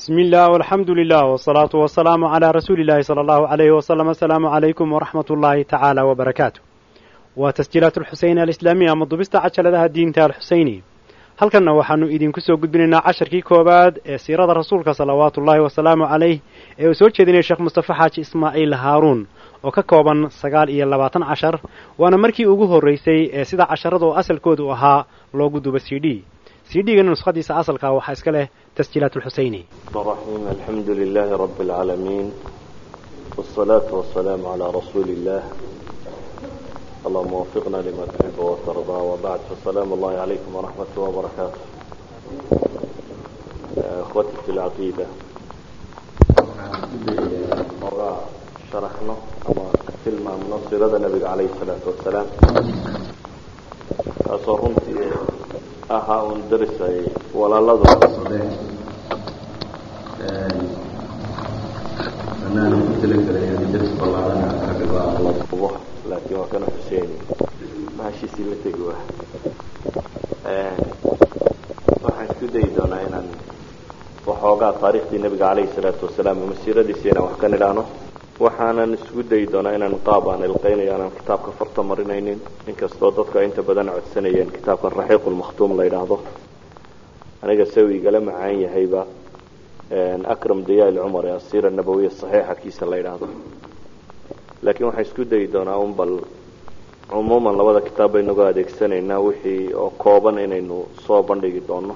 bismi illah alxamdu lilah wsalaatu wasalaamu calaa rasuuli illahi sala allahu alayhi wasalam asalaamu calaykum waraxmat ullaahi tacaala wabarakaatu waa tasjiilaat alxuseyni alislaamiya ama dubista cajaladaha diinta alxuseyni halkanna waxaanu idinku soo gudbinaynaa casharkii koowaad ee siirada rasuulka salawaatu ullaahi wasalaamu calayh ee uu soo jeedinaya sheekh mustafa xaaji ismaaciil haaruun oo ka kooban sagaal iyo labaatan cashar waana markii ugu horreysay ee sida casharada oo asalkoodu ahaa loogu duba c d c d-gana nuskhadiisa asalka waxaa iska leh tasjiilaat alxuseyni الرحيم الحمد لله رب العالمين والصلاة والسلام على رسول الله اللهم وفقنا لما تحب وترضى وبعد فالسلام الله عليكم ورحمة وبركاته يا اخوتي في العقيدة مرة شرحنا أما كلمة من نصيرة النبي عليه الصلاة والسلام ahaa uun daris ay laakiin waa kana xuseeni mahashiisii la tegi waa. Waxaan isku dayi doonaa inaan waxoogaa taariikhdii nebiga calayhi salaatu wasalaam masiiradiisiina wax ka nidhaano waxaanan isku dayi doonaa inaan qaab aan ilqeynayo aanan kitaabka farta marinaynin. Inkastoo dadku ay inta badan codsanayeen kitaabkan raxiiqulmakhtuum la yidhaahdo. Aniga sawigala macaan yahayba akram dayaal cumar ee asiira nabawiya saxiixa kiisa la yidhaahdo. Laakiin waxaan isku dayi doonaa un bal cumuuman labada kitaab baynagu adeegsanaynaa wixii oo kooban inaynu soo bandhigi doono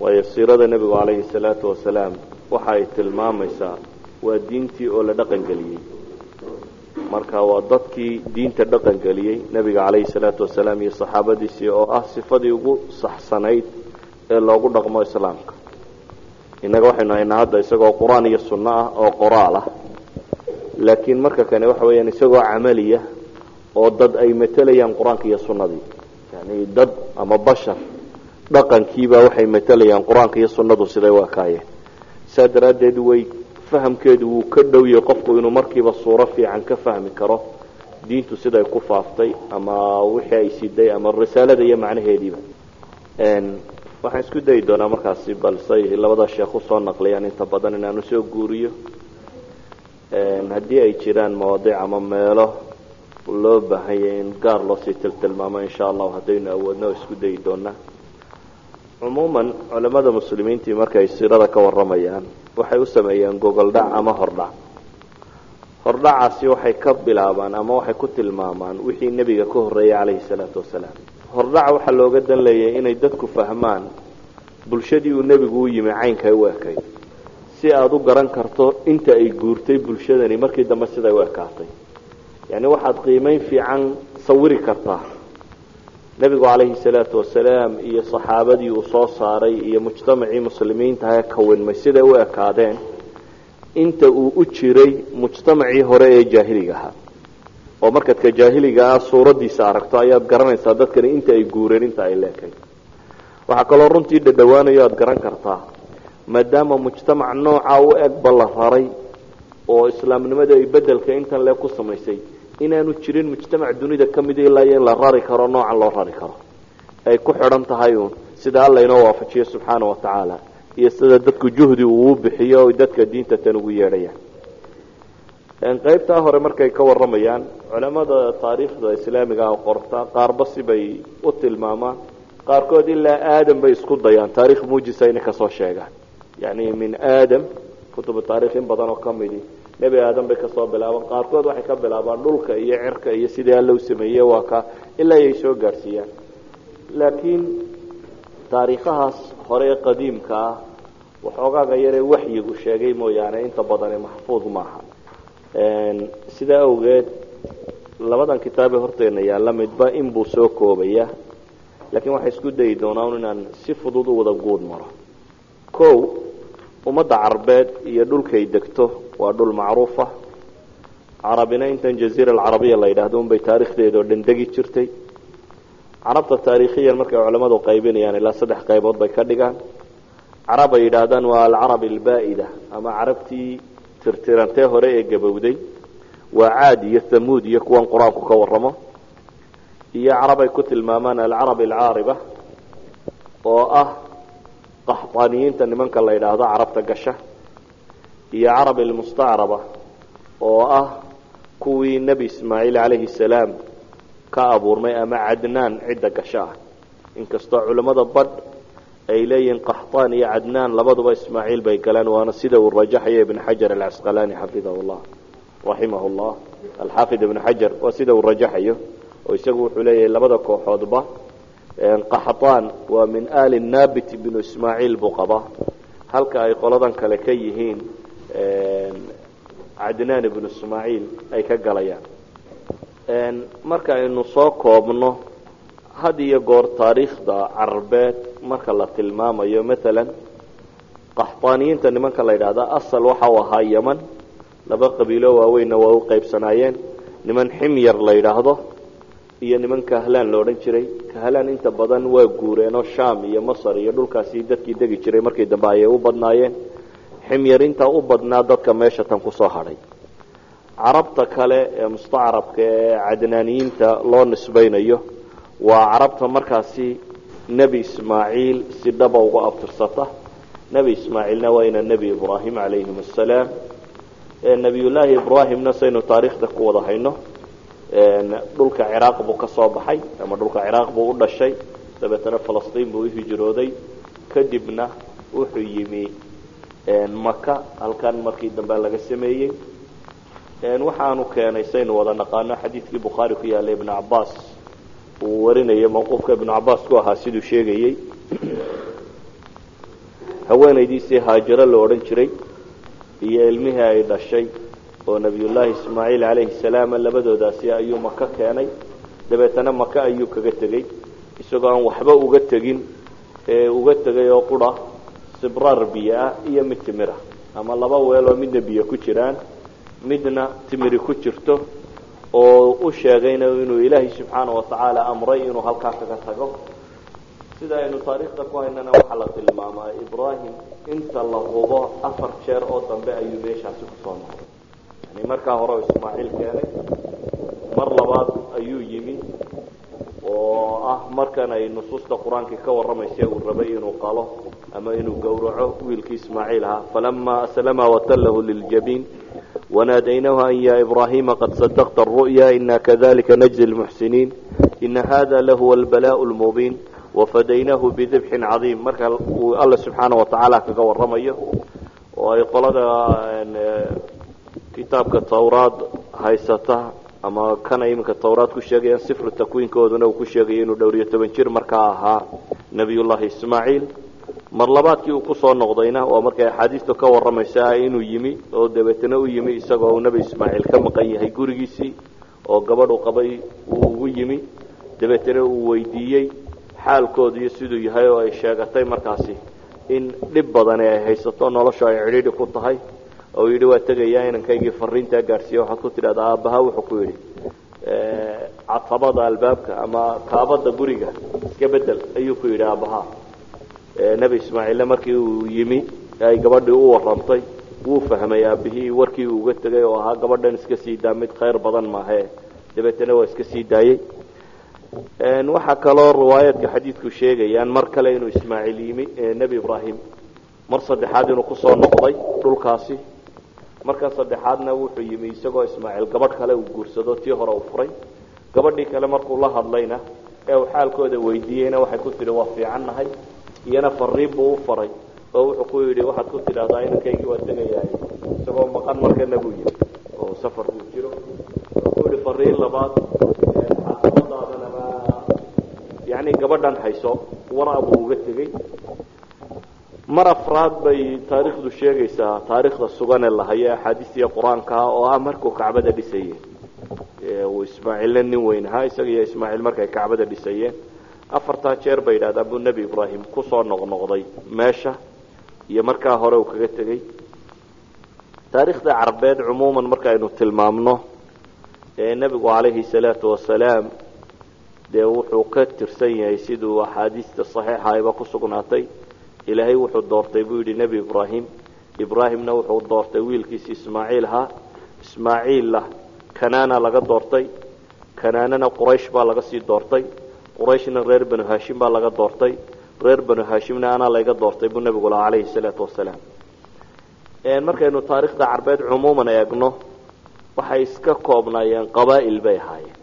waayo siirada nebigu calayhi salaatu wasalaam waxa ay tilmaamaysaa waa diintii oo la dhaqan geliyey marka waa dadkii diinta dhaqan geliyey nebiga calayhi salaatu wasalaam iyo saxaabadiisii oo ah sifadii ugu saxsanayd ee loogu dhaqmo islaamka. Innaga waxaynu haynaa hadda isagoo qur'aan iyo sunno ah oo qoraal ah. Laakiin marka kane waxa weeyaan isagoo camaliya oo dad ay matelayaan qur'aanka iyo sunnadii. Yani dad ama bashar dhaqankiibaa waxay matelayaan qur'aanka iyo sunnadu siday u ekaayeen. Saa daraaddeed way fahamkeedu wuu ka dhow yahay qofku inuu markiiba suuro fiican ka fahmi karo. Diintu siday ku faaftay ama wixii ay siday ama risaalada iyo macnaheediiba. Waxaan isku dayi doonaa markaasi balsay labada sheekh u soo naqliyaan inta badan inaan u soo guuriyo. Haddii ay jiraan mawaadiic ama meelo loo baahanya in gaar loosii tiltilmaamo insha allahu haddaynu awoodno oo isku dayi doonaa cumuuman culamada muslimiintii markay siirada ka waramayaan waxay u sameeyaan gogoldhac ama hordhac. Hordhacaasi waxay ka bilaabaan ama waxay ku tilmaamaan wixii nebiga ka horreeyay calayhi salaatu wasalaam. Hordhaca waxaa looga dan leeyahay inay dadku fahmaan bulshadii uu nebigu u yimi caynkay u ekayd si aada u garan karto inta ay guurtay bulshadani markii dambe siday u ekaatay. Yani waxaad qiimeyn fiican sawiri kartaa nebigu calayhi salaatu wasalaam iyo saxaabadii uu soo saaray iyo mujtamacii muslimiintaha kawinmay siday u ekaadeen? Inta uu u jiray mujtamacii hore ee jaahiliga ahaa. Oo markaad ka jaahiliga ah suuraddiisa aragto ayaad garanaysaa dadkani inta ay guureen inta ay leekayd waxaa kaloo runtii dhadhawaanayo aada garan kartaa maadaama mujtamac nooca u egba la raray oo islaamnimada ay bedelka intan le ku samaysay inaanu jirin mujtamac dunida ka ilaa in la rari karo noocan loo rari karo. Ay ku xidhan tahay uun sida alla inoo waafajiyo subxaana wa tacaala iyo sida dadku juhdi uu bixiyo o dadka diinta tan ugu yeedhayaan. Qaybtaa hore markay ka waramayaan culamada taariikhda islaamiga ah qorta qaarba sibay u tilmaamaan qaarkood ilaa aadam bay isku dayaan. Taarikh muujisa inay ka soo sheegaan. Yani min aadam kutubu taarikh in badan oo kamidi nebi aadam bay ka soo bilaabaan. Qaarkood waxay ka bilaabaan dhulka iyo cirka iyo sidii alla u sameeye waa ka ilaa ay soo gaadhsiiyaan laakiin taariikhahaas hore ee qadiimka ah waxoogaaga yaree waxyigu sheegay mooyaane inta badani maxfuud maaha. Sidaa awgeed labadan kitaabee horteena yaalla midba inbuu soo koobaya laakiin waxaa isku dayi doonaa un inaan si fudud u wada guud maro kow ummadda carbeed iyo dhulkay degto waa dhul macruufa carabina intan jaziira alcarabiya la yidhaahdo unbay taarikhdeeda oo dhan degi jirtay. Carabta taariikhiyan markay culamadu qaybinayaan ilaa saddex qaybood bay ka dhigaan. Carab ay yidhaahdaan waa alcarab albaa'ida ama carabtii tirtirantee hore ee gabowday. Waa caad iyo thamuud iyo kuwan qur'aanku ka waramo iyo carab ku tilmaamaan alcarab alcaariba oo ah qaxdaaniyiinta nimanka la yidhaahdo carabta gasha iyo carab ilmustacraba oo ah kuwii nebi ismaaciil calayhi salaam ka abuurmay ama cadnaan cidda gasho ah. Inkastoo culimmada badh ay leeyihiin qaxtaan iyo cadnaan labaduba ismaaciil bay galeen waana sida uu rajaxayo ibn xajar alcasqalaani xafidahu llah raximah llah alxaafid ibn xajar waa sida uu rajaxayo oo isagu wuxuu leeyahay labada kooxoodba qaxtaan waa min ali nabit binu ismaaciil buu qabaa halka ay qoladan kale ka yihiin cadnaan ibnu ismaaciil ay ka galayaan marka aynu soo koobno had iyo goor taariikhda carabeed marka la tilmaamayo maalan qaxtaaniyiinta nimanka la yidhahda asal waxa u ahaa yeman laba qabiilo waaweynna waa u qaybsanaayeen niman ximyar la yidhaahdo iyo niman kahlaan la odhan jiray. Kahlaan inta badan waa guureenoo sham iyo masar iyo dhulkaasi dadkii degi jiray markii dambe ayay u badnaayeen. Ximyarinta u badnaa dadka meesha tan ku soo hadhay carabta kale ee mustacrabka ee cadnaaniyiinta loo nisbaynayo waa carabta markaasi nebi ismaaciil si dhaba uga abtirsata. Nebi ismaaciilna waa ina nebi ibraahim calayhim assalaam nebiyullaahi ibraahimna saynu taariikhda ku wada hayno dhulka ciraaq buu ka soo baxay ama dhulka ciraaq buu u dhashay. Dabeetana falastiin buu uhijrooday kadibna wuxuu yimi maka halkan markii dambe laga sameeyey. Waxaanu keenay saynu wada naqaano xadiidkii bukhaari ku yaallay ibnu cabaas uu warinayay mawquufka ibnu cabaas ku ahaa siduu sheegayey. Haweenaydiisii haajiro la odhan jiray iyo ilmihii ay dhashay oo nebiyullaahi ismaaciil calayhi salaam labadoodaasi ayuu maka keenay. Dabeetana maka ayuu kaga tegey. Isagoo aan waxba uga tegin uga tegay oo qura sibraar biyo ah iyo mid timira. Ama laba weeloo midna biyo ku jiraan midna timiri ku jirto oo u sheegayna inuu ilaahay subxaana watacaala amray inuu halkaa kaga tago. Sida aynu taariikhda ku haynana waxaa la tilmaamaa ibraahim inta la hubo afar jeer oo dambe ayuu meeshaasi ku soo noqday yani markaa hore ismaaciil keenay. Mar labaad ayuu yimi oo ah markan ay nusuusta qur'aankii ka warramaysa uu rabay inuu qalo ama inuu gowraco wiilkii ismaaciil ahaa. Falama aslama watallahu liljabiin. Wanaadaynaahu an ya ibrahima qad sadaqta aru'ya ina kadalika najzi lmuxsiniin ina hada lahuwa albalaء lmubiin wafadaynaahu bidibxin cadiim. Marka uu alla subxaana watacaala kaga warramayo oo ay qolada kitaabka tawraad haysata ama kana iminka tawraad ku sheegayaan sifru takwiinkooduna uu ku sheegayo inuu dhowriyo toban jir markaa ahaa nebiyullaahi ismaaciil. Mar labaadkii uu ku soo noqdayna waa markay axaadiistu ka warramaysaa inuu yimi oo dabeetana u yimi isagoo uu nebi ismaaciil ka maqan yahay gurigiisii oo gabadhu qabay uu ugu yimi. Dabeetana uu weydiiyey xaalkooda iyo siduu yahay oo ay sheegatay markaasi in dhib badani ay haysato nolosha ay cidhiidhi ku tahay oo yidhi waa tegayaa inankaygii fariintaa gaadhsiiya waxaad ku tidhahdaa aabbaha wuxuu ku yidhi catabada albaabka ama kaabada guriga iska bedel ayuu ku yidhi aabbaha. Nebi ismaaciille markii uu yimi ay gabadhii u warantay wuu fahmay aabihii warkii uu uga tegay oo ahaa gabadhan iska sii daa mid khayr badan maahe. Dabeetana waa iska sii daayey. Waxaa kaloo riwaayaadka xadiidku sheegayaan mar kale inuu ismaaciil yimi nebi ibraahim mar saddexaad inuu ku soo noqday dhulkaasi marka saddexaadna wuxuu yimi isagoo ismaaciil gabadh kale uu guursado tii hore uu furay. Gabadhii kale markuu la hadlayna ee uu xaalkooda weydiiyeyna waxay ku tidhi waa fiican nahay. Iyana fariin buu u faray oo wuxuu ku yidhi waxaad ku tidhahdaa inankaygii waa tegayahay isagoo maqan markana buu yimi oo safar buu jiro. Wuxuu yihi fariin labaad xaafadadaadana ma yani gabadhan hayso wara buu uga tegey mar afraad bay taariikhdu sheegaysaa taariikhda sugan ee lahayo axaadiistiiyo qur'aankaa oo ah markuu kacbada dhisayey uu ismaaciilna nin weyn ahaa isaga ismaaciil markay kacbada dhisayeen. Afartaa jeer bay yidhahdaan buu nebi ibraahim ku soo noqnoqday meesha iyo markaa hore uu kaga tegey taariikhda carabeed cumuuman markaaynu tilmaamno ee nebigu calayhi salaatu wasalaam dee wuxuu ka tirsan yahay siduu axaadiista saxiixa ayba ku sugnaatay ilaahay wuxuu doortay buu yidhi nebi ibraahim. Ibraahimna wuxuu doortay wiilkiisi ismaaciil ahaa ismaaciilla kanaana laga doortay. Kanaanana quraysh baa laga sii doortay. Qurayshna reer banu haashim baa laga doortay. Reer banu haashimna anaa layga doortay buu nebigu lahaa calayhi salaatu wasalaam. Markaynu taarikhda carbeed cumuuman eegno waxay iska koobnaayeen qabaa'il bay ahaayeen.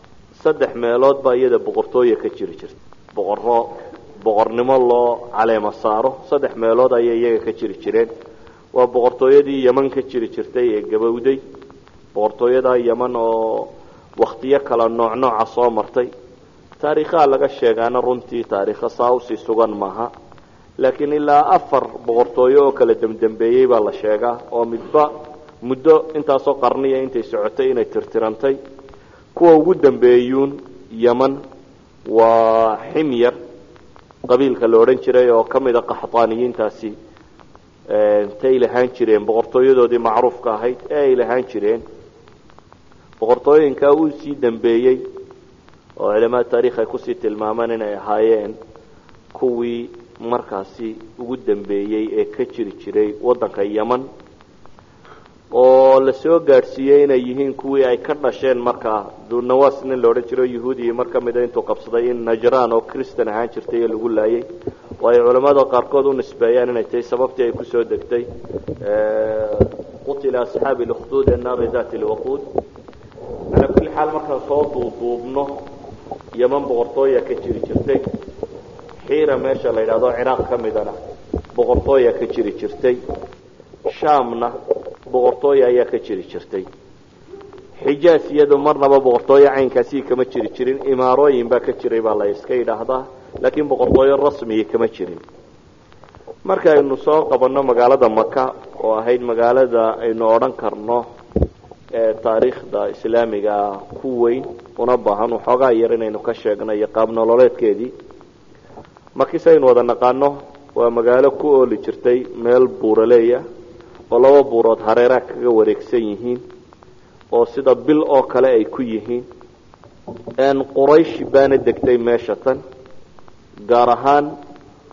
Saddex meelood baa iyada boqortooya ka jiri jirta boqoro boqornimo loo caleemo saaro. Saddex meelood ayay iyaga ka jiri jireen. Waa boqortooyadii yeman ka jiri jirtay ee gabowday. Boqortooyada yeman oo waktiyo kala nooc nooca soo martay. Taariikhaha laga sheegaana runtii taariikho saa u sii sugan maaha. Laakiin ilaa afar boqortooyo oo kala demdembeeyey baa la sheegaa oo midba muddo intaasoo qarniya intay socotay inay tirtirantay. Kuwa ugu dambeeyuun yeman waa ximyar qabiilka la odhan jiray oo ka mid a qaxdaaniyiintaasi intay lahaan jireen boqortooyadoodii macruufka ahayd ee ay lahaan jireen. Boqortooyinkaa uu sii dambeeyey oo culamada taarikh ay ku sii tilmaamaan inay ahaayeen kuwii markaasi ugu dambeeyey ee ka jiri jiray waddanka yeman oo la soo gaadhsiiyey inay yihiin kuwii ay ka dhasheen markaa dunawas nin la odhan jiro yahuudiyi mar ka mida intuu qabsaday in najran oo christan ahaan jirtay ee lagu laayay. Oo ay culamada qaarkood u nisbeeyaan inay tahay sababtii ay ku soo degtay qutila asxaabi lkhduud naari dati lwaquud calaa kulli xaal markaan soo duuduubno yeman boqortooya ka jiri jirtay. Xiira meesha la yidhahdo ciraaq ka midana boqortooya ka jiri jirtay. Shaamna boqortooya ayaa ka jiri jirtay. Xijaas iyadu marnaba boqortooyo caynkaasii kama jiri jirin imaarooyin baa ka jiray baa la iska yidhaahdaa laakiin boqortooyo rasmiya kama jirin. Markaaynu soo qabanno magaalada maka oo ahayd magaalada aynu odhan karno taariikhda islaamiga ku weyn una baahan waxoogaa yar inaynu ka sheegno iyo qaab nololeedkeedii. Makis aynu wada naqaano waa magaalo ku ooli jirtay meel buuraleeya oo laba buurood hareeraha kaga wareegsan yihiin oo sida bil oo kale ay ku yihiin. Quraysh baana degtay meesha tan gaar ahaan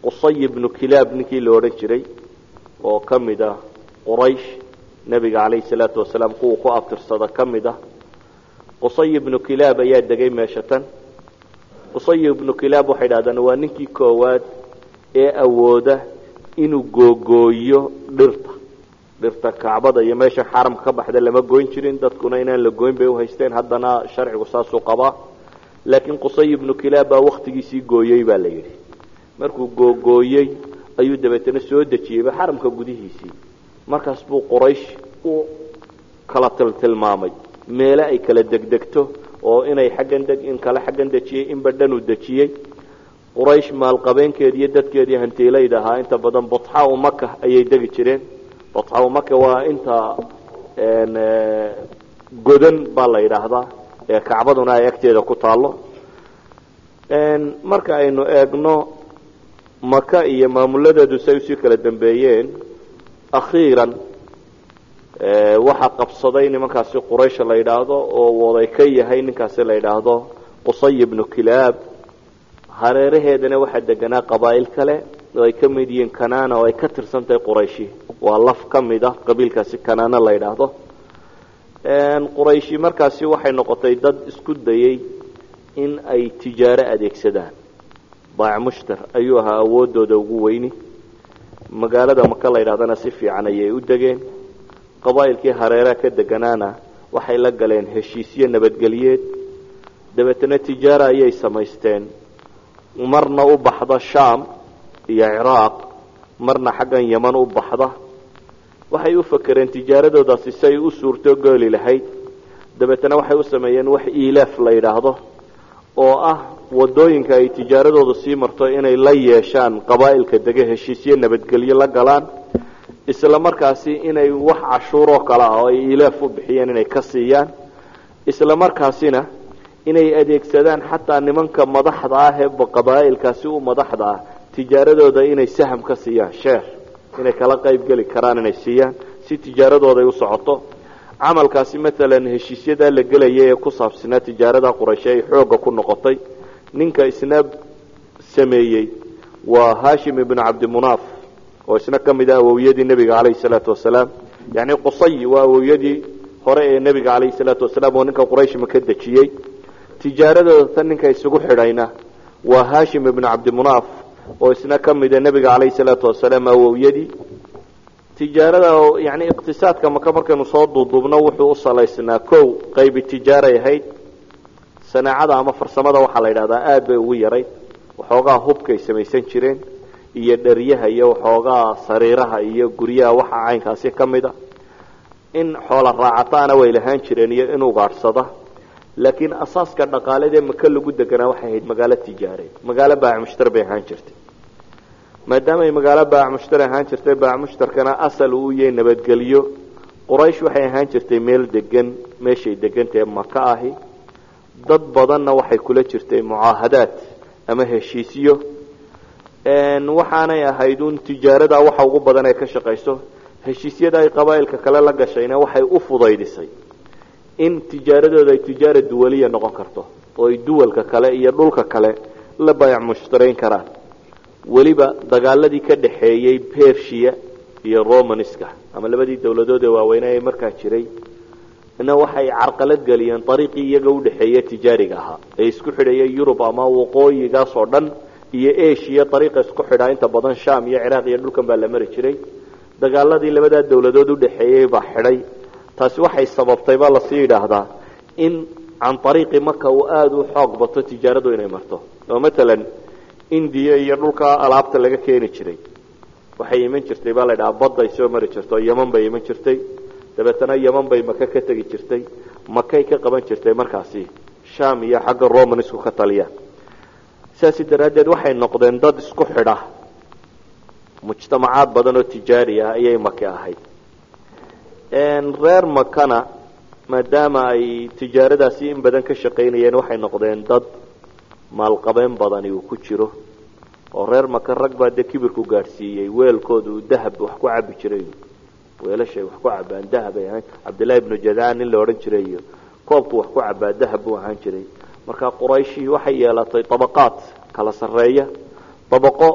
qusay ibnu kilaab ninkii la odhan jiray oo ka mid ah quraysh. Nebiga calayhi salaatu wasalaam kuwa ku abtirsada ka mid ah. Qusay ibnu kilaab ayaa degay meesha tan. Qusay ibnu kilaab waxay dhahdaan waa ninkii koowaad ee awooda inuu googooyo dhirta dhirta kacbada iyo meesha xaramka ka baxda lama goyn jirin. Dadkuna inaan la goyn bay uhaysteen haddana sharcigu saasuu qabaa. Laakiin qusay ibnu kilaab baa waktigiisii gooyey baa la yidhi. Markuu googooyey ayuu dabeetana soo dejiyeyba xaramka gudihiisii. Markaas buu quraysh u kala tiltilmaamay. Meele ay kala degdegto oo inay xaggan deg in kale xaggan dejiyey inba dhanuu dejiyey. Quraysh maalqabeenkeedi iyo dadkeedii hantiilayda ahaa inta badan butxau maka ayay degi jireen butxau maka waa inta godan baa la yidhaahdaa ee kacbaduna ay agteeda ku taalo marka aynu eegno maka iyo maamuladeedu say u sii kala dambeeyeen akhiiran waxaa qabsaday nimankaasi quraysh la yidhaahdo oo waday ka yahay ninkaasi la yidhaahdo qusay ibnu kilaab hareeraheedana waxaa deganaa qabaa'il kale oo ay ka mid yihiin kanana oo ay ka tirsan tahay qurayshi. Waa laf ka mid ah qabiilkaasi kanana la yidhaahdo. Qurayshi markaasi waxay noqotay dad isku dayey in ay tijaaro adeegsadaan. Baac ayuu ahaa awoodooda ugu weyni. Magaalada maka la yidhahdana si fiican ayay u degeen. Qabaa'ilkii hareeraha ka deganaana waxay la galeen heshiisyo nabadgelyeed dabeetana tijaaro ayay samaysteen. Marna u baxda shaam iyo ciraaq marna xaggan yeman u baxda. Waxay u fakereen tijaaradoodaasi si ay u suurto gooli lahayd. Dabeetana waxay u sameeyeen wax ilaaf la yidhaahdo oo ah waddooyinka ay tijaaradoodu sii marto inay la yeeshaan qabaa'ilka dege heshiisyo nabadgelyo la galaan isla markaasi inay wax cashuuroo kale ah oo ay ilaaf u bixiyeen inay ka siiyaan isla markaasina inay adeegsadaan xataa nimanka madaxda ah ee qabaa'ilkaasi u madaxda ah tijaaradooda inay saham ka siiyaan sheer inay kala qayb geli karaan inay siiyaan. Si tijaaradooda ay u socoto camalkaasi maalan heshiisyadaa la gelaya ee ku saabsanaa tijaarada qurayshe ay xoogga ku noqotay ninka isna sameeyey waa hashim ibnu cabdimunaaf oo isna ka mid ah awowyadii nebiga calayhi salaatu wasalaam. Yacni qusay waa awowyadii hore ee nebiga calayhi salaatu wasalaam oo ninka quraysh maka dejiyey. Tijaaradooda tan ninka isugu xidhayna waa hashim ibnu cabdimunaaf oo isna ka mida nebiga calayhi salaatu wasalaam awowyadii tijaarada yani iqtisaadka maka markaynu soo duuduubno wuxuu u salaysnaa kow qaybi tijaaray ahayd. Sanaacada ama farsamada waxaa la yidhahdaa aada bay ugu yarayd waxoogaa hubkay samaysan jireen iyo dheryaha iyo waxoogaa sariiraha iyo guryaha waxa caynkaasi ka mid a. In xoola raacataana way lahaan jireen iyo in ugaadhsada laakiin asaaska dhaqaaladee maka lagu deganaa waxay ahayd magaalo tijaareed. Magaalo baac bay ahaan jirtay. Maadaamay magaalo baac ahaan jirtay baac asal uu yahay nabadgelyo. Quraysh waxay ahaan jirtay meel degan meeshay degantahe maka ahi. Dad badanna waxay kula jirtay mucaahadaad ama heshiisyo. Waxaanay ahayd un tijaarada waxa ugu badan ay ka shaqayso. Heshiisyada ay qabaa'ilka kale la gashayna waxay u fudaydisay in tijaaradooda ay tijaara duwaliya noqon karto oo ay duwalka kale iyo dhulka kale la baayac mushtarayn karaan. Weliba dagaaladii ka dhaxeeyey persia iyo romanska ama labadii dawladood ee waaweyne ee markaa jiray na waxay carqalad geliyeen ariiqii iyaga udhaxeeye tijaariga ahaa. Ee isku xidhaya yurub ama waqooyigaas oo dhan iyo asia ariiqa isku xidhaa inta badan sham iyo ciraaq iyo dhulkan baa la mari jiray. Dagaaladii labadaa dawladood udhaxeeyey baa xidhay taasi waxay sababtay baa la sii yidhaahdaa in can ariiqi marka uu aada u xoog bato tijaaradu inay marto. Oo matalan indiya iyo dhulka alaabta laga keeni jiray. Waxay iman jirtay baa la ydhaha badday soo mari jirto yeman bay iman jirtay. Dabeetana yeman bay maka ka tegi jirtay. Makay ka qaban jirtay markaasi. Sham iyo xagga romanisku ka taliyaan sidaasi daraaddeed waxay noqdeen dad isku xidha. Mujtamacaad badan oo tijaari ah ayay maki ahayd reer makana maadaama ay tijaaradaasi in badan ka shaqaynayeen waxay noqdeen dad maalqabeen badani uu ku jiro. Oo reer maka rag baa dee kibirku gaadhsiiyey weelkooda uu dahab wax ku cabi jiray. Weelashay wax ku cabaan dahab ay ahaan cabdillahi ibnu jadaan nin la odhan jiray iyo koobku wax ku cabaa dahab buu ahaan jiray. Marka qurayshi waxay yeelatay dabaqaad kala sarreeya. Dabaqo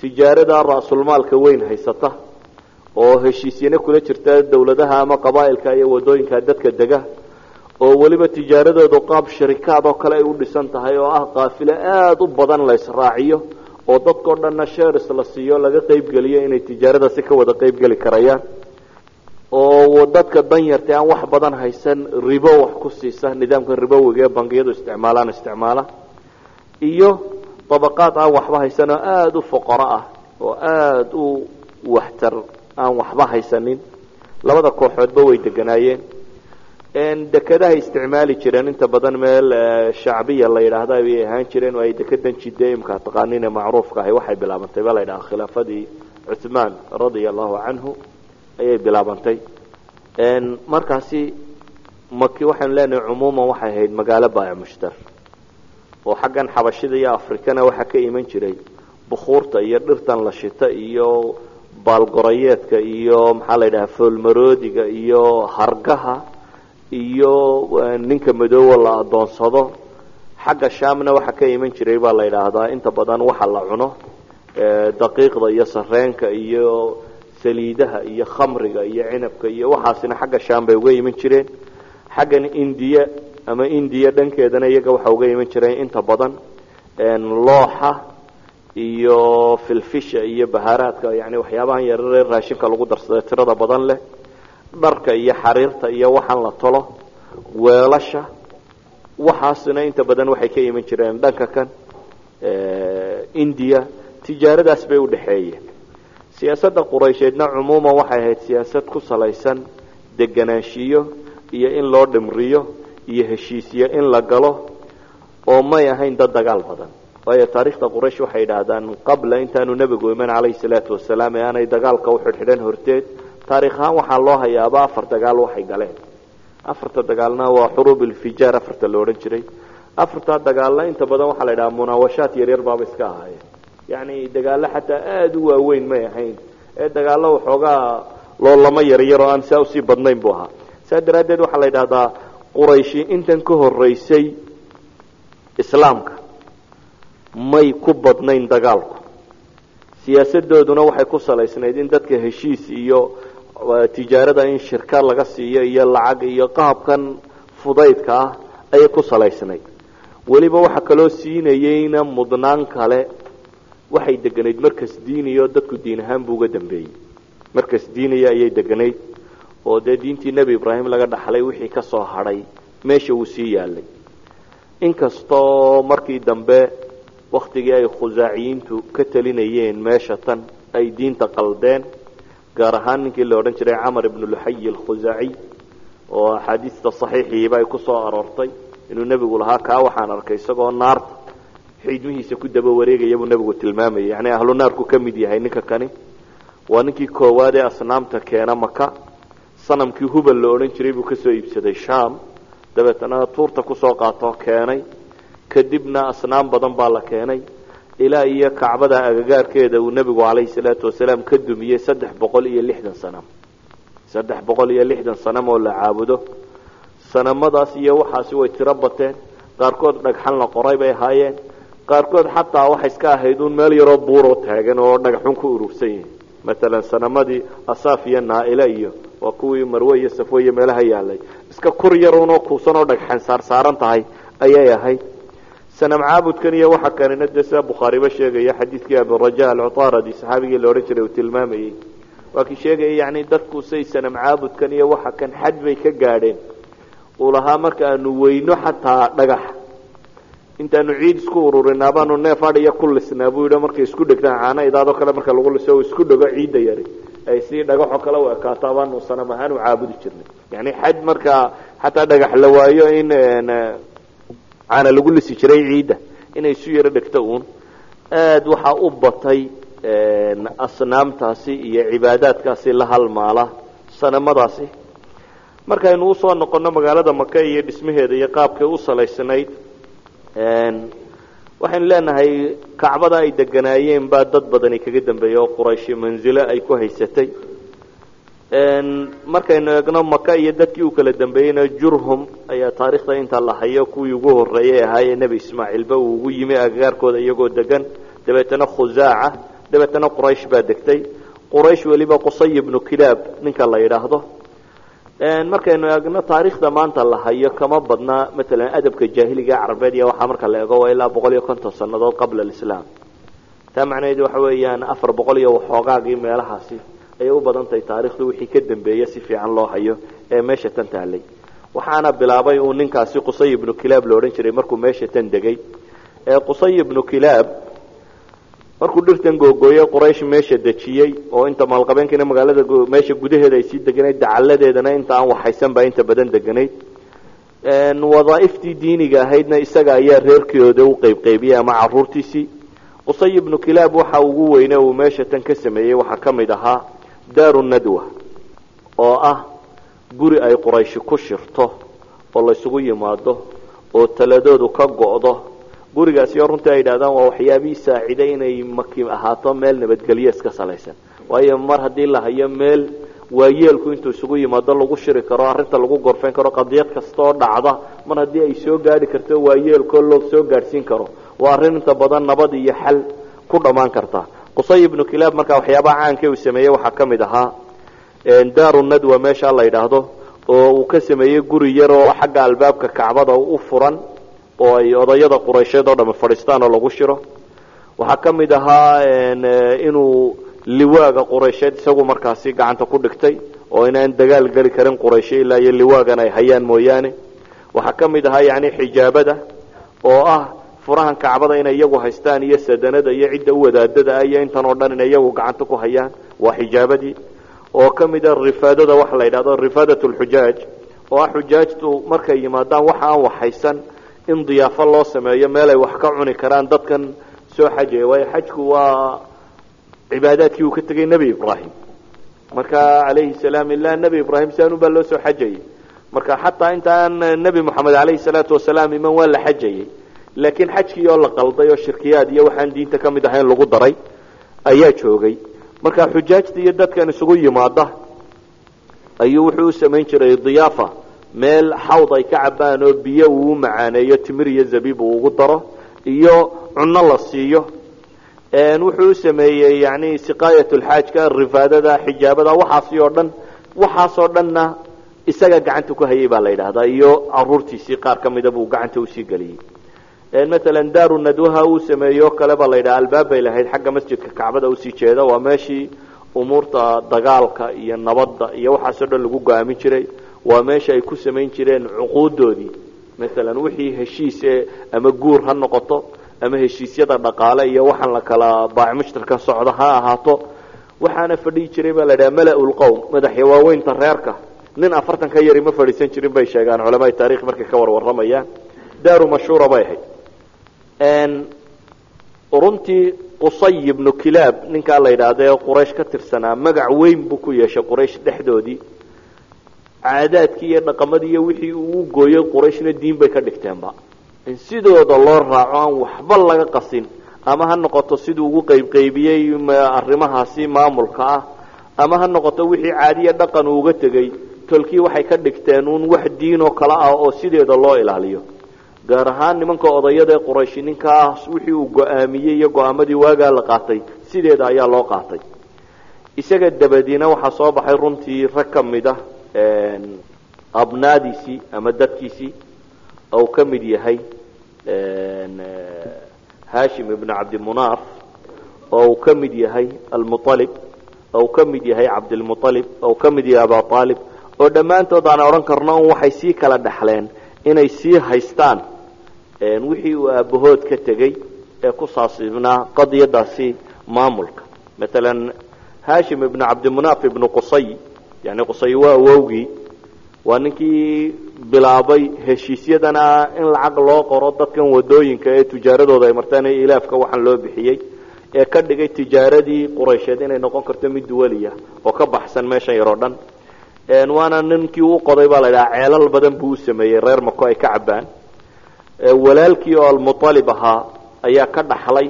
tijaarada ra-sulmaalka weyn haysata oo heshiisyana kula jirta dawladaha ama qabaa'ilka iyo waddooyinka dadka dega oo weliba tijaaradoodu qaab sharikaad oo kale ay u dhisan tahay oo ah qaafilo aada u badan la israaciyo oo dadkao dhanna shares la siiyo laga qaybgeliyo inay tijaaradaasi ka wada qaybgeli karayaan oo dadka danyarta aan wax badan haysan ribo wax ku siisa nidaamka ribowiga bangiyadu isticmaalaan isticmaala iyo dabaqaad aan waxba haysan oo aada u foqoro ah oo aada u waxtar aan waxba haysanin. Labada kooxoodba way deganaayeen. Dekedahay isticmaali jireen inta badan meel shacbiya la yidhaahda ayay ahaan jireen ay dekedan jide imkaa taqaaniine macruufka ahay waxay bilaabantay. Ba la yidhaha khilaafadii cuthmaan radia allahu canhu ayay bilaabantay. Markaasi maki waxaynu leenahay cumuuman waxay ahayd magaalo baayac mushtar. Oo xaggan xabashida iyo afrikana waxaa ka iman jiray. Bukuurta iyo dhirtan la shita iyo baalgorayeedka iyo maxaa la yidhaha foolmaroodiga iyo hargaha iyo ninka madoowa la adoonsado. Xagga shaamna waxaa ka iman jiray baa la yidhaahdaa. Inta badan waxa la cuno daqiiqda iyo sareenka iyo saliidaha iyo khamriga iyo cinabka iyo waxaasina xagga shaam bay uga iman jireen. Xaggan indiya ama indiya dhankeedana iyaga waxa uga iman jireen inta badan. Looxa iyo filfisha iyo bahaaraadka yani waxyaabahan yararee raashinka lagu darsaday tirada badan leh dharka iyo xariirta iyo waxaan la tolo weelasha waxaasina inta badan waxay ka iman jireen dhanka kan indiya tijaaradaas bay udhaxeeyeen siyaasadda quraysheedna cumuuman waxay ahayd siyaasad ku salaysan deganaanshiyo iyo in loo dhimriyo iyo heshiisyo in la galo oo may ahayn dad dagaal badan waayo taarikhda quraysh waxay yidhaahdaan qabla intaanu nebigu iman calayhi salaatu wasalaam ee aanay dagaalka u xidhxidhan horteed taarikh ahaan waxaa loo hayaaba afar dagaal waxay galeen. Afarta dagaalna waa xuruub ilfijaar afarta la odhan jiray. Afartaa dagaalna inta badan waxaa la yidhaha munaawashaad yaryar baaba iska ahaayeen. Yacni dagaalo xataa aada u waaweyn may ahayn ee dagaalo waxoogaa loolama yaryar oo aan saa u sii badnayn buu ahaa. Saa daraaddeed waxaa la yidhahdaa qurayshi intan ka horeysay islaamka may ku badnayn dagaalku. Siyaasadooduna waxay ku salaysnayd in dadka heshiis iyo tijaarada in shirka laga siiyo iyo lacag iyo qaabkan fudaydka ah ayay ku salaysnayd. Weliba waxaa kaloo siinayeyna mudnaan kale waxay deganayd markas diiniyo dadku diin ahaan buu uga dambeeyey. Markas diiniya ayay deganayd oo dee diintii nebi ibraahim laga dhaxlay wixii ka soo hadhay meesha uu sii yaalay inkastoo markii dambe waktigii ay khusaaciyiintu ka telinayeen meesha tan ay diinta qaldeen gaar ahaan ninkii la odhan jiray camar ibnu luxayi alkhusaaciy oo axaadiista saxiixiiba ay ku soo aroortay. Inuu nebigu lahaa kaa waxaan arkay isagoo naarta xiidmihiisa ku daba wareegaya buu nebigu tilmaamayay yacni ahlu naarku ka mid yahay ninka kani. Waa ninkii koowaad ee asnaamta keena maka sanamkii hubal la odhan jiray buu ka soo iibsaday sham dabeetana tuurta ku soo qaatoo keenay kadibna asnaam badan baa la keenay. Ilaa iyo kacbada agagaarkeeda uu nebigu calayhi salaatu wasalaam ka dumiyey saddex boqol iyo lixdan sanam saddex boqol iyo lixdan sanam oo la caabudo. Sanamadaas iyo waxaasi way tiro bateen. Qaarkood dhagxan la qoray bay ahaayeen qaarkood xataa waxay iska ahayd uun meel yaroo buuroo taagan oo dhagaxun ku urursan yihiin matalan sanamadii asaaf iyo naaila iyo waa kuwii marwe iyo safwe iyo meelaha yaalay. Iska kur yarunoo kuusan oo dhagxan saarsaaran tahay ayay ahayd sanam caabudkan iyo waxa kanina dee sida bukhaariba sheegaya xadiidkii abiraja alcutaradi saxaabigii la odhan jiray uu tilmaamayey. Waa kii sheegaya yani dadku say sanam caabudkan iyo waxa kan xad bay ka gaadheen. Uu lahaa marka aanu weyno xataa dhagax. Intaanu ciid isku ururinaa baanu neef adhiya ku lisnaa buu yidhi markay isku dhegtaan caana idaadoo kale marka lagu liso isku dhego ciidda yari. Ay si dhagaxoo kale u ekaato baanu sanam ahaan u caabudi jirnay. Yani xad markaa xataa dhagax la waayo in caana lagu lisi jiray ciidda. Inay isu yaro dhegto uun. Aada waxaa u batay asnaamtaasi iyo cibaadaadkaasi la halmaala sanamadaasi. Markaynu u soo noqono magaalada maka iyo dhismaheeda iyo qaabkay u salaysnayd waxaynu leenahay kacbada ay deganaayeen baa dad badani kaga dambeeyey oo qurayshi manzilo ay ku haysatay markaynu eegno maka iyo dadkii u kala dambeeyeyna jurhum ayaa taarikhda inta la hayo kuwii ugu horeeyay ahaayee nebi ismaaciilba uu ugu yimi agagaarkooda iyagoo degan. Dabeetana khusaaca dabeetana quraysh baa degtay. Quraysh weliba qusay ibnu kilaab ninka la yidhaahdo. Markaynu eegno taarikhda maanta la hayo kama badna matalan adabka jaahiliga carabeed iyo waxaa marka la eego waa ilaa boqol iyo konton sanadood qabla alislaam. Taa macnaheedu waxa weeyaan afar boqol iyo waxoogaagii meelahaasi ayay u badan tahay taarikhdu wixii ka dambeeya si fiican loo hayo ee meesha tan taalay waxaana bilaabay uu ninkaasi qusay ibnu kilaab la odhan jiray markuu meesha tan degay. Qusay ibnu kilaab markuu dhirtan googooye quraysh meesha dejiyey oo inta maalqabeenkiina magaalada meesha gudaheeda ay sii deganayd dacaladeedana inta aan waxaysan baa inta badan deganayd. Wadaaiftii diiniga ahaydna isaga ayaa reerkooda u qeybqeybiyey ama caruurtiisii. Qusay ibnu kilaab waxa ugu weyne uu meesha tan ka sameeyey waxaa ka mid ahaa daaru nadwa oo ah guri ay qurayshi ku shirto oo laysugu yimaado oo taladoodu ka go'do. Gurigaasi oo runtii ay yidhahdaan waa waxyaabihii saaciday inay maki ahaato meel nabadgelyo iska salaysan. Waayo mar haddii la hayo meel waayeelku intuu isugu yimaado lagu shiri karo arrinta lagu gorfayn karo qadiyad kasta oo dhacda mar haddii ay soo gaadhi karto waayeelkoo loo soo gaadhsiin karo. Waa arrin inta badan nabad iyo xal ku dhammaan karta qusay ibnu kilaab markaa waxyaabaha caanka uu sameeyey waxaa ka mid ahaa daaru nadwa meesha la yidhaahdo oo uu ka sameeyey guri yar oo xagga albaabka kacbada u furan oo ay odayada quraysheed oo dhami fadhiistaan oo lagu shiro. Waxaa ka mid ahaa inuu liwaaga quraysheed isagu markaasi gacanta ku dhigtay oo inaan dagaal geli karin qurayshe ilaa iyo liwaagan ay hayaan mooyaane. Waxaa ka mid ahaa yani xijaabada oo ah furahan kacbada inay iyagu haystaan iyo sadanada iyo cidda u wadaadada iyo intan oo dhan inay iyagu gacanta ku hayaan waa xijaabadii. Oo ka mid a rifaadada waxa la yidhahdo rifaadat lxujaaj oo ah xujaajtu markay yimaadaan waxa aan waxhaysan in diyaafo loo sameeyo meel ay wax ka cuni karaan dadkan soo xajaya waayo xajku waa cibaadaadkii uu ka tegay nebi ibraahim. Marka calayhi salaam ilaa nebi ibraahim sianun baa loo soo xajayay marka xataa intaan nebi moxamed calayhi salaatu wasalaam iman waa la xajayay laakiin xajkii oo la qalday oo shirkiyaad iyo waxaan diinta ka mid ahayn lagu daray ayaa joogay. Marka xujaajta iyo dadkan isugu yimaada ayuu wuxuu u samayn jiray diyaafa. Meel xawd ay ka cabaan oo biyo uu u macaaneeyo timir iyo zabiib uu ugu daro iyo cunno la siiyo. Wuxuu u sameeyey yani siqaayat lxaajka rifaadada xijaabada waxaasi oo dhan waxaasoo dhanna isaga gacanta ku hayay baa la yidhahdaa iyo caruurtiisii qaar ka mida buu gacanta u sii geliyey maalan daaru nadwaha uu sameeyo kale baa la yidhaha albaab bay lahayd. Xagga masjidka kacbada u sii jeeda waa meeshii umuurta dagaalka iyo nabadda iyo waxaasoo dhan lagu go'aamin jiray. Waa meesha ay ku samayn jireen cuquudoodii. Maalan wixii heshiise ama guur ha noqoto ama heshiisyada dhaqaale iyo waxaan la kala baac mushtarka socda ha ahaato. Waxaana fadhihi jiray baa la dhaha mala-ulqowm madaxya waaweynta reerka. Nin afartan ka yari ma fadhiisan jirin bay sheegaan culamaai taarikh markay ka warwaramayaan daaru mashhuura bay ahayd runtii qusay ibnu kilaab ninkaa la yidhaahda ee quraysh ka tirsanaa magac weyn buu ku yeeshay quraysh dhexdoodii. Caadaadkii iyo dhaqamadii iyo wixii uu u qurayshna diin bay ka dhigteenba in sidooda loo raaco aan waxba laga qasin ama ha noqoto siduu ugu qaybqaybiyey arrimahaasi maamulka ah ama ha noqoto wixii caadiya dhaqan uu uga tegey tolkii waxay ka dhigteen uun wax diinoo kale ah oo sideeda loo ilaaliyo gaar ahaan nimanka odayada ee qurayshi ninkaas wixii uu go'aamiyey iyo go'aamadii waagaa la qaatay sideeda ayaa loo qaatay. Isaga dabadiina waxaa soo baxay runtii rag ka mid ah abnaadiisii ama dadkiisii ou ka mid yahay hashim ibn cabdimunaaf oo uu ka mid yahay almualib ou ka mid yahay cabdilmualib ou ka mid yahay abaalib oo dhammaantood aan odhan karno un waxay sii kala dhexleen inay sii haystaan wixii uu aabahood ka tegey ee ku saasibnaa qadiyadaasi maamulka. Maalan hashim ibn cabdimunaaf ibnu qusay yani qusay waa awowgii waa ninkii bilaabay heshiisyadana in lacag loo qoro dadkan waddooyinka ee tijaaradooda ay martaan ilaafka waxaan loo bixiyey ee ka dhigay tijaaradii quraysheed inay noqon karto mid duwaliya oo ka baxsan meeshan yar oo dhan waana ninkii u qoday baa la dhaha ceelal badan buu u sameeyey reer mako ay ka cabaan walaalkii oo almualib ahaa ayaa ka dhaxlay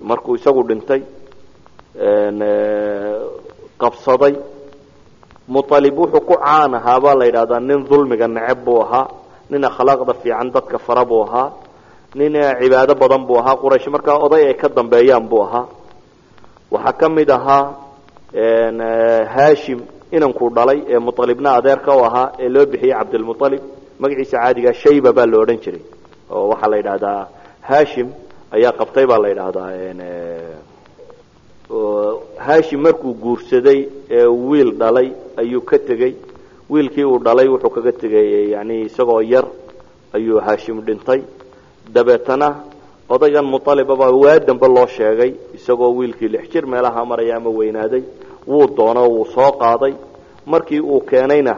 markuu isagu dhintay qabsaday. Mualib wuxuu ku caan ahaa baa la yidhahdaa nin dulmiga neceb buu ahaa nin akhlaaqda fiican dadka fara buu ahaa nin cibaado badan buu ahaa quraysh markaa oday ay ka dambeeyaan buu ahaa. Waxaa ka mid ahaa hashim inankuu dhalay ee mualibna adeerka u ahaa ee loo bixiyey cabdilmualib magaciisa caadiga shayba baa la odhan jiray oo waxaa la yidhahdaa hashim ayaa qabtay baa la yidhaahdaa hashim markuu guursaday ee wiil dhalay ayuu ka tegey wiilkii uu dhalay wuxuu kaga tegay yani isagoo yar ayuu hashim dhintay. Dabeetana odaygan mualibaba waa dambe loo sheegay isagoo wiilkii lix jir meelaha maraya ama weynaaday. Wuu doono wuu soo qaaday. Markii uu keenayna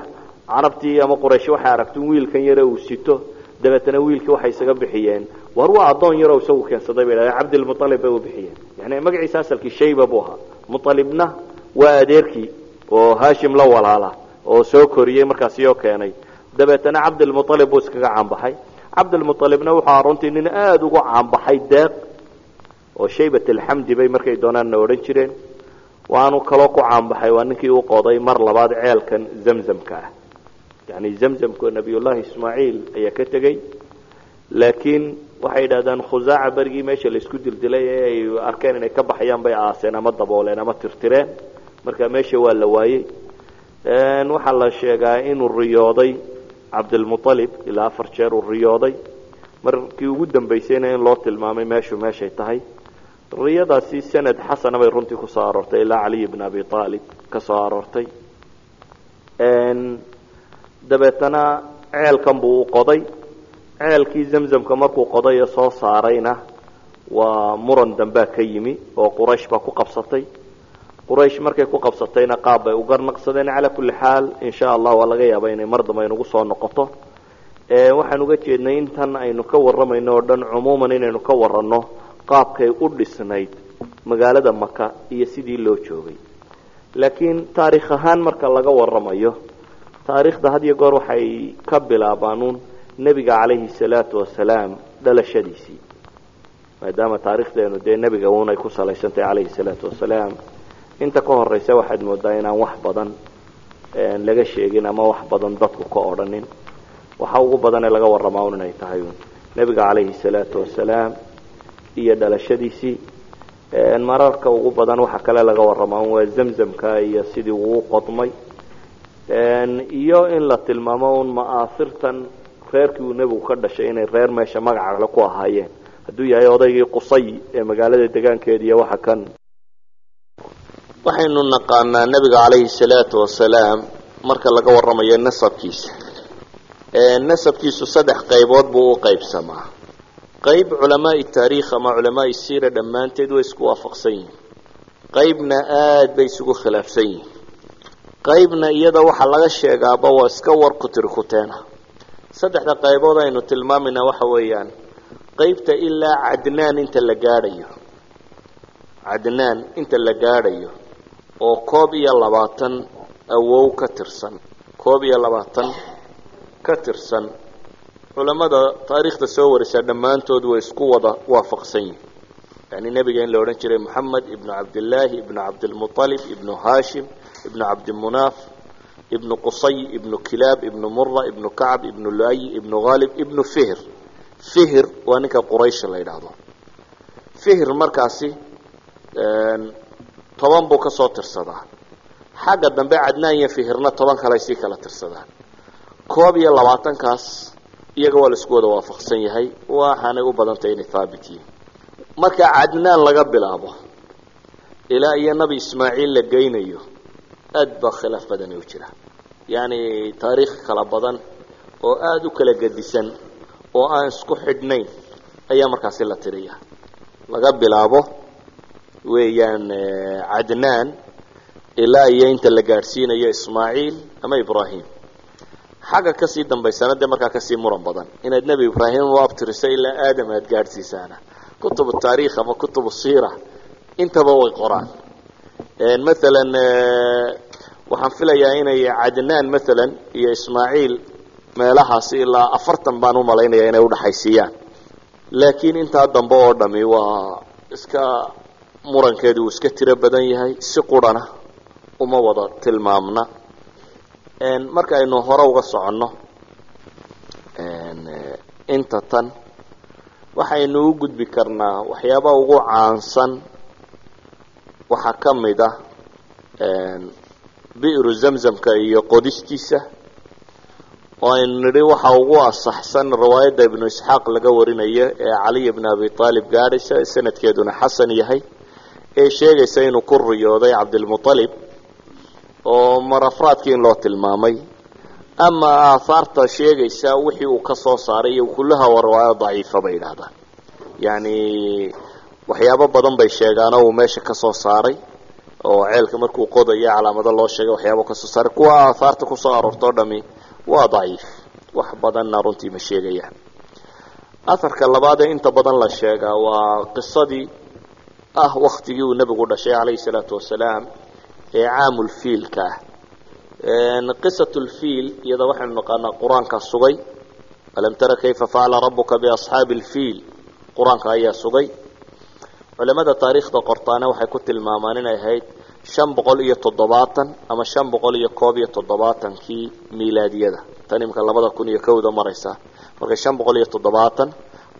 carabtii ama quraysh waxay aragtay wiilkan yare uu sito dabeetana wiilkii waxay isaga bixiyeen. War waa addoon yaroo isagu keensaday bay dhahdeen cabdilmualib bay u bixiyeen. Yani magaciisa asalkii shayba buu ahaa. Mualibna waa adeerkii oo hashim la walaala oo soo koriyey markaasiyoo keenay. Dabeetana cabdilmualib buu iskaga caanbaxay. Cabdilmualibna wuxuu runtii nin aada ugu caanbaxay deeq oo shaybat alxamdi bay markay doonaanna odhan jireen. Waanu kaloo ku caanbaxay waa ninkii u qoday mar labaad ceelkan zamzamka ah yani zamzamka nabiyullaahi ismaaciil ayaa ka tegey laakiin waxay yidhahdaan khusaaca berigii meesha la isku dildilay ee ay arkeen inay ka baxayaan bay aaseen ama dabooleen ama tirtireen. Marka meesha waa la waayey. Waxaa la sheegaa inuu riyooday cabdilmualib ilaa afar jeer uu riyooday. Markii ugu dambaysayna in loo tilmaamay meeshu meeshay tahay. Riyadaasi sanad xasana bay runtii ku soo aroortay ilaa caliy bn abi aalib ka aroortay dabeetana ceelkan buu u qoday. Ceelkii zamzamka markuu qoday ee soo saarayna waa muran dambaa ka yimi oo quraysh baa ku qabsatay. Quraysh markay ku qabsatayna qaab bay u garnaqsadeen. Calaa kulli xaal insha allah waa laga yaaba inay mar dambe aynugu soo noqoto. Waxaan uga jeednay intan aynu ka warramayno oo dhan cumuuman inaynu ka waranno qaabkay u dhisnayd magaalada maka iyo sidii loo joogay. Laakiin taarikh ahaan marka laga waramayo taariikhda had iyo goor waxay ka bilaabaanuun nebiga calayhi salaatu wasalaam dhalashadiisii. Maadaama taarikhdeenu dee nebiga uunay ku salaysantahay calayhi salaatu wasalaam inta ka horeysa waxaad moodaa inaan wax badan laga sheegin ama wax badan dadku ka odhanin. Waxa ugu badan ee laga warramaa un inay tahay un nebiga calayhi salaatu wasalaam iyo dhalashadiisii mararka ugu badan waxa kale laga warramaa un waa zamzamka iyo sidii uu qodmay iyo in la tilmaamo un ma'aafirtan reerkii uu nebigu ka dhashay inay reer meesha magaca kale ku ahaayeen. Hadduu yahay odaygii qusay ee magaalada degaankeeda iyo waxa kan. Waxaynu naqaanaa nebiga calayhi salaatu wasalaam marka laga warramayo nasabkiisa. Nasabkiisu saddex qaybood buu u qaybsamaa. Qayb culamaai taariikh ama culamaai siira dhammaanteed way isku waafaqsan yihiin qaybna aada bay isugu khilaafsan yihiin qaybna iyada waxaa laga sheegaaba waa iska war kutirkuteena saddexda qaybood aynu tilmaamayna waxa weeyaan qaybta ilaa cadnaan inta la gaadhayo. Cadnaan inta la gaadhayo oo koob iyo labaatan awow ka tirsan koob iyo labaatan ka tirsan. Culamada taariikhda soo warisa dhammaantood way isku wada waafaqsan yihiin yani nebiga in la odhan jiray moxamed ibnu cabdillaahi ibnu cabdilmualib ibnu hashim ibnu cabdimunaaf ibnu qusay ibnu kilaab ibnu mura ibnu kacb ibnu luay ibnu haalib ibnu fihr. Fihr waa ninka quraysh la yidhaahdo. Fihr markaasi toban buu ka soo tirsadaa. Xagga dambe cadnaan iyo fihirna toban kale sii kala tirsadaan. Koob iyo labaatankaas iyaga waa la isku wada waafaqsan yahay waxaanay u badantahay inay haabit yihiin. Marka cadnaan laga bilaabo ilaa iyo nabi ismaaciil la geynayo aada baa khilaaf badani u jira. Yacni taariikh kala badan oo aada u kala gedisan oo aan isku xidhnayn ayaa markaasi la tiriya laga bilaabo weeyaan cadnaan ilaa iyo inta la gaadhsiinayo ismaaciil ama ibrahim xagga ka sii dambaysana dee markaa ka sii muran badan. Inaad nebi ibraahim u abtiriso ilaa aadam aada gaadhsiisaana. Kutubu taariikh ama kutubu siira intaba way qoraan maalan waxaan filayaa inay cadnaan maalan iyo ismaaciil meelahaasi ilaa afartan baan u malaynaya inay udhaxaysiiyaan laakiin intaa dambe oo dhami waa iska murankeedu uu iska tiro badan yahay si qurana uma wada tilmaamna. Marka aynu hore uga soconno inta tan waxaynu u gudbi karnaa waxyaabaha ugu caansan waxaa ka mid ah bi'ru zamzamka iyo qodistiisa. Oo aynu nidhi waxa ugu asaxsan riwaayadda ibnu isxaaq laga warinayo ee caliy bn abi aalib gaadhaysa sanadkeeduna xasan yahay ee sheegaysa inuu ku riyooday cabdilmualib oo marafraadkii in loo tilmaamay. Ama aahaarta sheegaysa wixii uu ka soo saaray iyo kullaha waa riwaayo daciifa bay yidhahdaan. Yacni waxyaabo badan bay sheegaano uu meesha ka soo saaray oo ceelka markuu qodayo calaamado loo sheegay waxyaaba ka soo saaray. Kuwa aahaarta ku soo aroorto o dhami waa daciif. Wax badanna runtii ma sheegayaan aharka labaadee inta badan la sheegaa waa qisadii ah waktigii uu nebigu dhashay calayhi salaatu wasalaam ee caamulfiilka ah qisat lfiil iyada waxaynu naqaanaa qur'aankaa sugay. Alam tara kayfa facala rabuka biasxaabi lfiil qur'aanka ayaa sugay culamada taariikhda qortaana waxay ku tilmaamaan inay ahayd shan boqol iyo toddobaatan ama shan boqol iyo koob iyo toddobaatankii miilaadiyada tan imika labada kun iyo kowda maraysa. Marka shan boqol iyo toddobaatan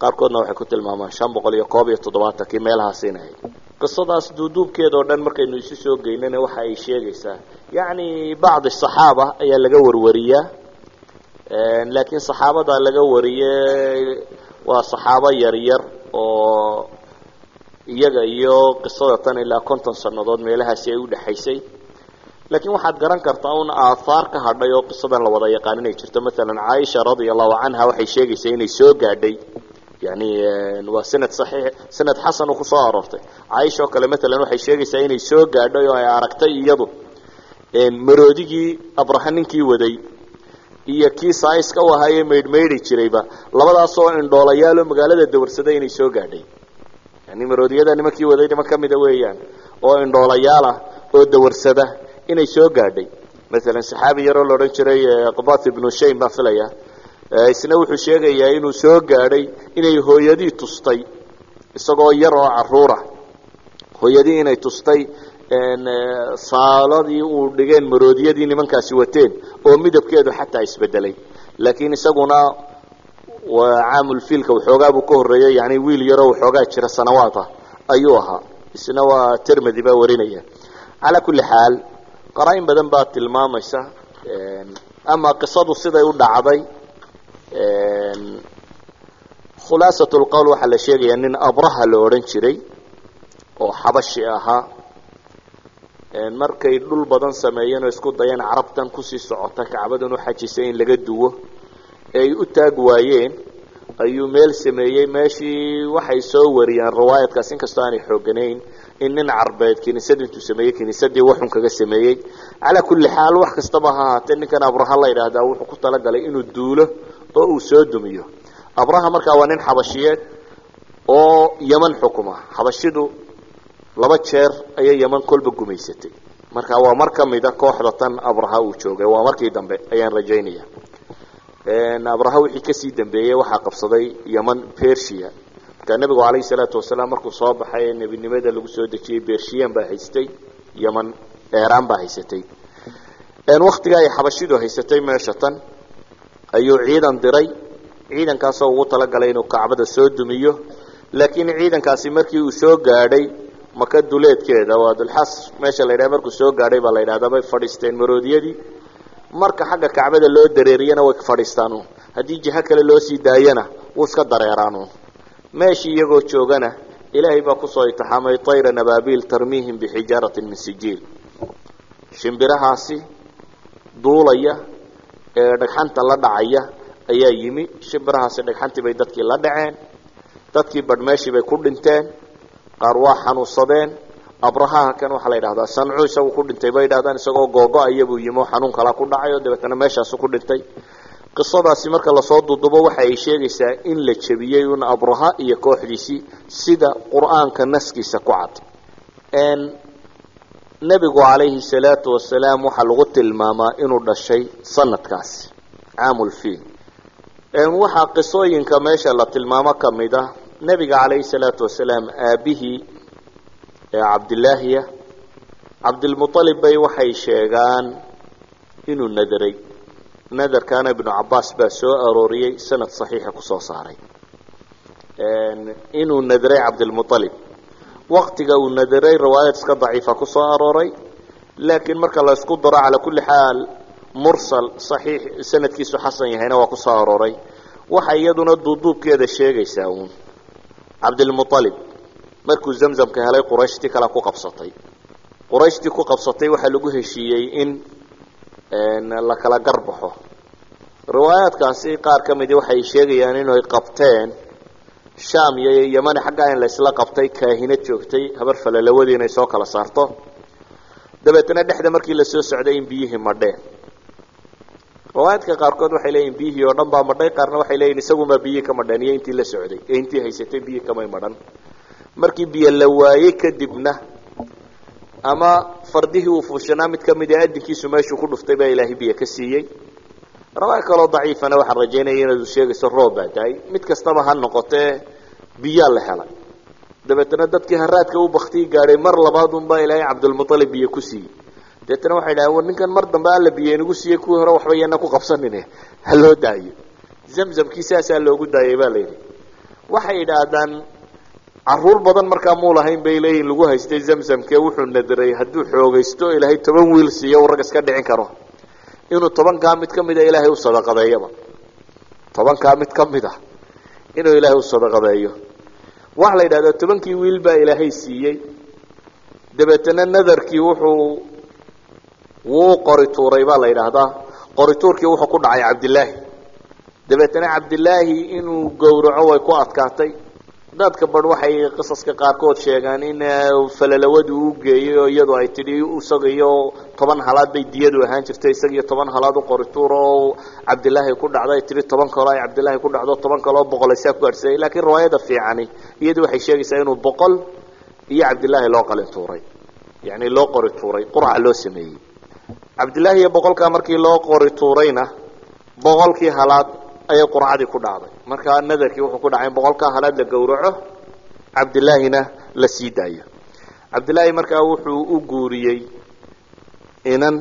qaarkoodna waxay ku tilmaamaan shan boqol iyo koob iyo toddobaatankii meelahaas inay ahayd. Qisadaas duuduubkeeda oo dhan markaynu isu soo geynana waxa ay sheegaysaa yacni bacdi saxaaba ayaa laga warwariyaa. Laakiin saxaabada laga wariyey waa saxaabo yaryar oo iyaga iyo qisada tan ilaa konton sannadood meelahaasi ay udhexaysay laakiin waxaad garan kartaa un aahaar ka hadhay oo qisadan la wada yaqaan inay jirto. Maalan caaisha radia allahu canha waxay sheegaysaa inay soo gaadhay. Yani waa sanad saxiix sanad xasan oo ku soo aroortay. Caaisha oo kale maalan waxay sheegaysaa inay soo gaadhay oo ay aragtay iyadu maroodigii abraha ninkii waday iyo kii saaiska u ahaayee maydhmaydhi jirayba. Labadaasoo indhoolayaalo magaalada dawarsaday inay soo gaadhay yani maroodiyada nimankii waday niman ka mida weeyaan. Oo indhoolayaal oo dawarsada inay soo gaadhay. Maalan saxaabi yaroo la odhan jiray qabat ibnu shaym baan filaya. Isna wuxuu sheegayaa inuu soo gaadhay inay hooyadii tustay. Isagoo yar oo caruura. Hooyadii inay tustay saaladii uu dhigeen maroodiyadii nimankaasi wateen. Oo midabkeedu xataa isbedelay. Laakiin isaguna caamulfiilka waxoogaa buu ka horreeyey yani wiil yaroo waxoogaa jira sanawaata ayuu ahaa. Isna waa termedy baa warinaya. Calaa kulli xaal qaraa-in badan baa tilmaamaysa ama qisadu siday u dhacday khulaasat lqowl waxaa la sheegayaa nin abraha la odhan jiray oo xabashi ahaa. Markay dhul badan sameeyeen oo isku dayeen carabtan ku sii socota kacbadan u xajisay in laga duwo ay u taag waayeen ayuu meel sameeyey. Meeshii waxay soo wariyaan riwaayadkaas inkastoo aanay xooganayn in nin carbeed kiniisad intuu sameeyey kiniisadii waxun kaga sameeyey. Calaa kulli xaal wax kastaba ha ahaatee ninkan abraha la yidhaahdaa wuxuu ku talagalay inuu duulo oo uu soo dumiyo. Abraha markaa waa nin xabashiyeed oo yeman xukuma xabashidu laba jeer ayay yeman kolba gumaysatay. Marka waa mar ka mida kooxda tan abraha uu joogay. Waa markii dambe ayaan rajaynaya abraha wixii ka sii dambeeyey waxaa qabsaday yeman persia. Markaa nebigu calayhi salaatu wasalaam markuu soo baxay ee nebinimada lagu soo dejiyey bershiyan baa haystay yeman eeraan baa haysatay. Waktiga ay xabashidu haysatay meesha tan ayuu ciidan diray. Ciidankaasoo ugu talagalay inuu kacbada soo dumiyo. Laakiin ciidankaasi markii uu soo gaadhay maka duleedkeeda waa dulxas meesha la yidhaha markuu soo gaadhay baa la yidhahdaa bay fadhiisteen maroodiyadii marka xagga kacbada loo dareeriyana way fadhiistaan haddii jiho kale loo sii daayana wuu iska dareeraan meeshii iyagoo joogana ilaahay baa ku soo itixaamay tayra nababiil tarmihim bixijaaratin min sijiil. Shimbirahaasi duulaya ee dhagxanta la dhacaya ayaa yimi. Shimbirahaasi dhagxantii bay dadkii la dhaceen. Dadkii badh meeshii bay ku dhinteen. Qaar waa xanuunsadeen abrahaha kan waxaa la yidhahdaa sancu isagu ku dhintay. Bay yidhahdaan isagoo googo-aya buu yimi xanuun kalaa ku dhacay oo dabeetana meeshaasu ku dhintay. Qisadaasi marka la soo dudubo waxa ay sheegaysaa in la jebiyey un abraha iyo kooxdiisii sida qur'aanka naskiisa ku cad. Nebigu calayhi salaatu wasalaam waxaa lagu tilmaamaa inuu dhashay sanadkaasi caamulfiil waxaa qisooyinka meesha la tilmaamo ka mid ah nebiga calayhi salaatu wasalaam aabihii ee cabdilaahiya cabdilmualib bay waxay sheegaan inuu nadaray. Nadarkaana ibnu cabaas baa soo arooriyey sanad saxiixa ku soo saaray. Inuu nadaray cabdilmualib waktiga uu nadaray riwaayad iska daciifa ku soo arooray laakiin marka la isku daro calaa kulli xaal mursal saxiix sanadkiisu xasan yahayna waa ku soo arooray. Waxay iyaduna duuduubkeeda sheegaysaa uun. Cabdilmualib markuu zamzamka helay qurayshtii kale ku qabsatay. Qurayshtii ku qabsatay waxaa lagu heshiiyey in la kala garbaxo. Riwaayaadkaasi qaar ka midi waxay sheegayaan inay qabteen sham iyo yamani xaggaa in laysla qabtay kaahina joogtay habar falalawadi inay soo kala saarto. Dabeetana dhexda markii la soo socday in biyihii madheen riwaayaadka qaarkood waxay leeyihiin biyihii oo dhan baa madhay qaarna waxay leeyihiin isagunbaa biyihii ka madheen iyo intii la socday ee intii haysatay biyihii kamay madhan markii biyo la waayey kadibna ama fardihii uu fuushanaa mid ka mid a adinkiisu meeshuu ku dhuftay baa ilaahay biyo ka siiyey. Rawaay kaloo daciifana waxaan rajaynaya inaad sheegayso roob baa daay mid kastaba ha noqotee biyaa la helay. Dabeetana dadkii haraadka u baktii gaadhay mar labaad unbaa ilaahay cabdilmualib biyo ku siiyey. Dabeetana waxay dhahen war ninkan mar dambe alla biyo inagu siiyey kuwii hore waxba yana ku qabsanine ha loo daayo. Zamzamkii saasaa loogu daayay baa layidhi waxay idhaahdaan carruur badan markaa muu lahayn bay leeyihiin lagu haystay zamzamke wuxuu nadiray hadduu xoogaysto ilaahay toban wiil siiyo u rag iska dhicin karo. Inuu tobankaa mid ka mida ilaahay u sadaqadeeyaba. Tobankaa mid ka mid a inuu ilaahay u sadaqadeeyo. Waxaa la yidhahdaa tobankii wiil baa ilaahay siiyey. Dabeetana nadarkii wuxuu wuu qori tuuray baa la yidhaahdaa. Qori tuurkii wuxuu ku dhacay cabdilaahi dabeetana cabdilaahi inuu gowraco way ku adkaatay dadka badh waxay qisaska qaarkood sheegaan in falalawadu u geeyey oo iyadu ay tidhi isaga iyo toban halaad bay diyadu ahaan jirtay isaga iyo toban halaad u qorituur oo cabdilaahi ku dhacdo ay tihi toban kaloo ay cabdilaahi ku dhacdo toban kaloo boqol ay saa ku gaadhsay laakiin riwaayada fiicani iyadu waxay sheegaysaa inuu boqol iyo cabdilaahi loo qalin tuuray. Yani loo qori tuuray qurca loo sameeyey. Cabdilaahi iyo boqolkaa markii loo qori tuurayna boqolkii halaad ayay qurcadii ku dhacday markaa nadarkii wuxuu ku dhacay boqolkaa halaad la gowraco cabdilaahina la sii daayo. Cabdilaahi markaa wuxuu u guuriyey inan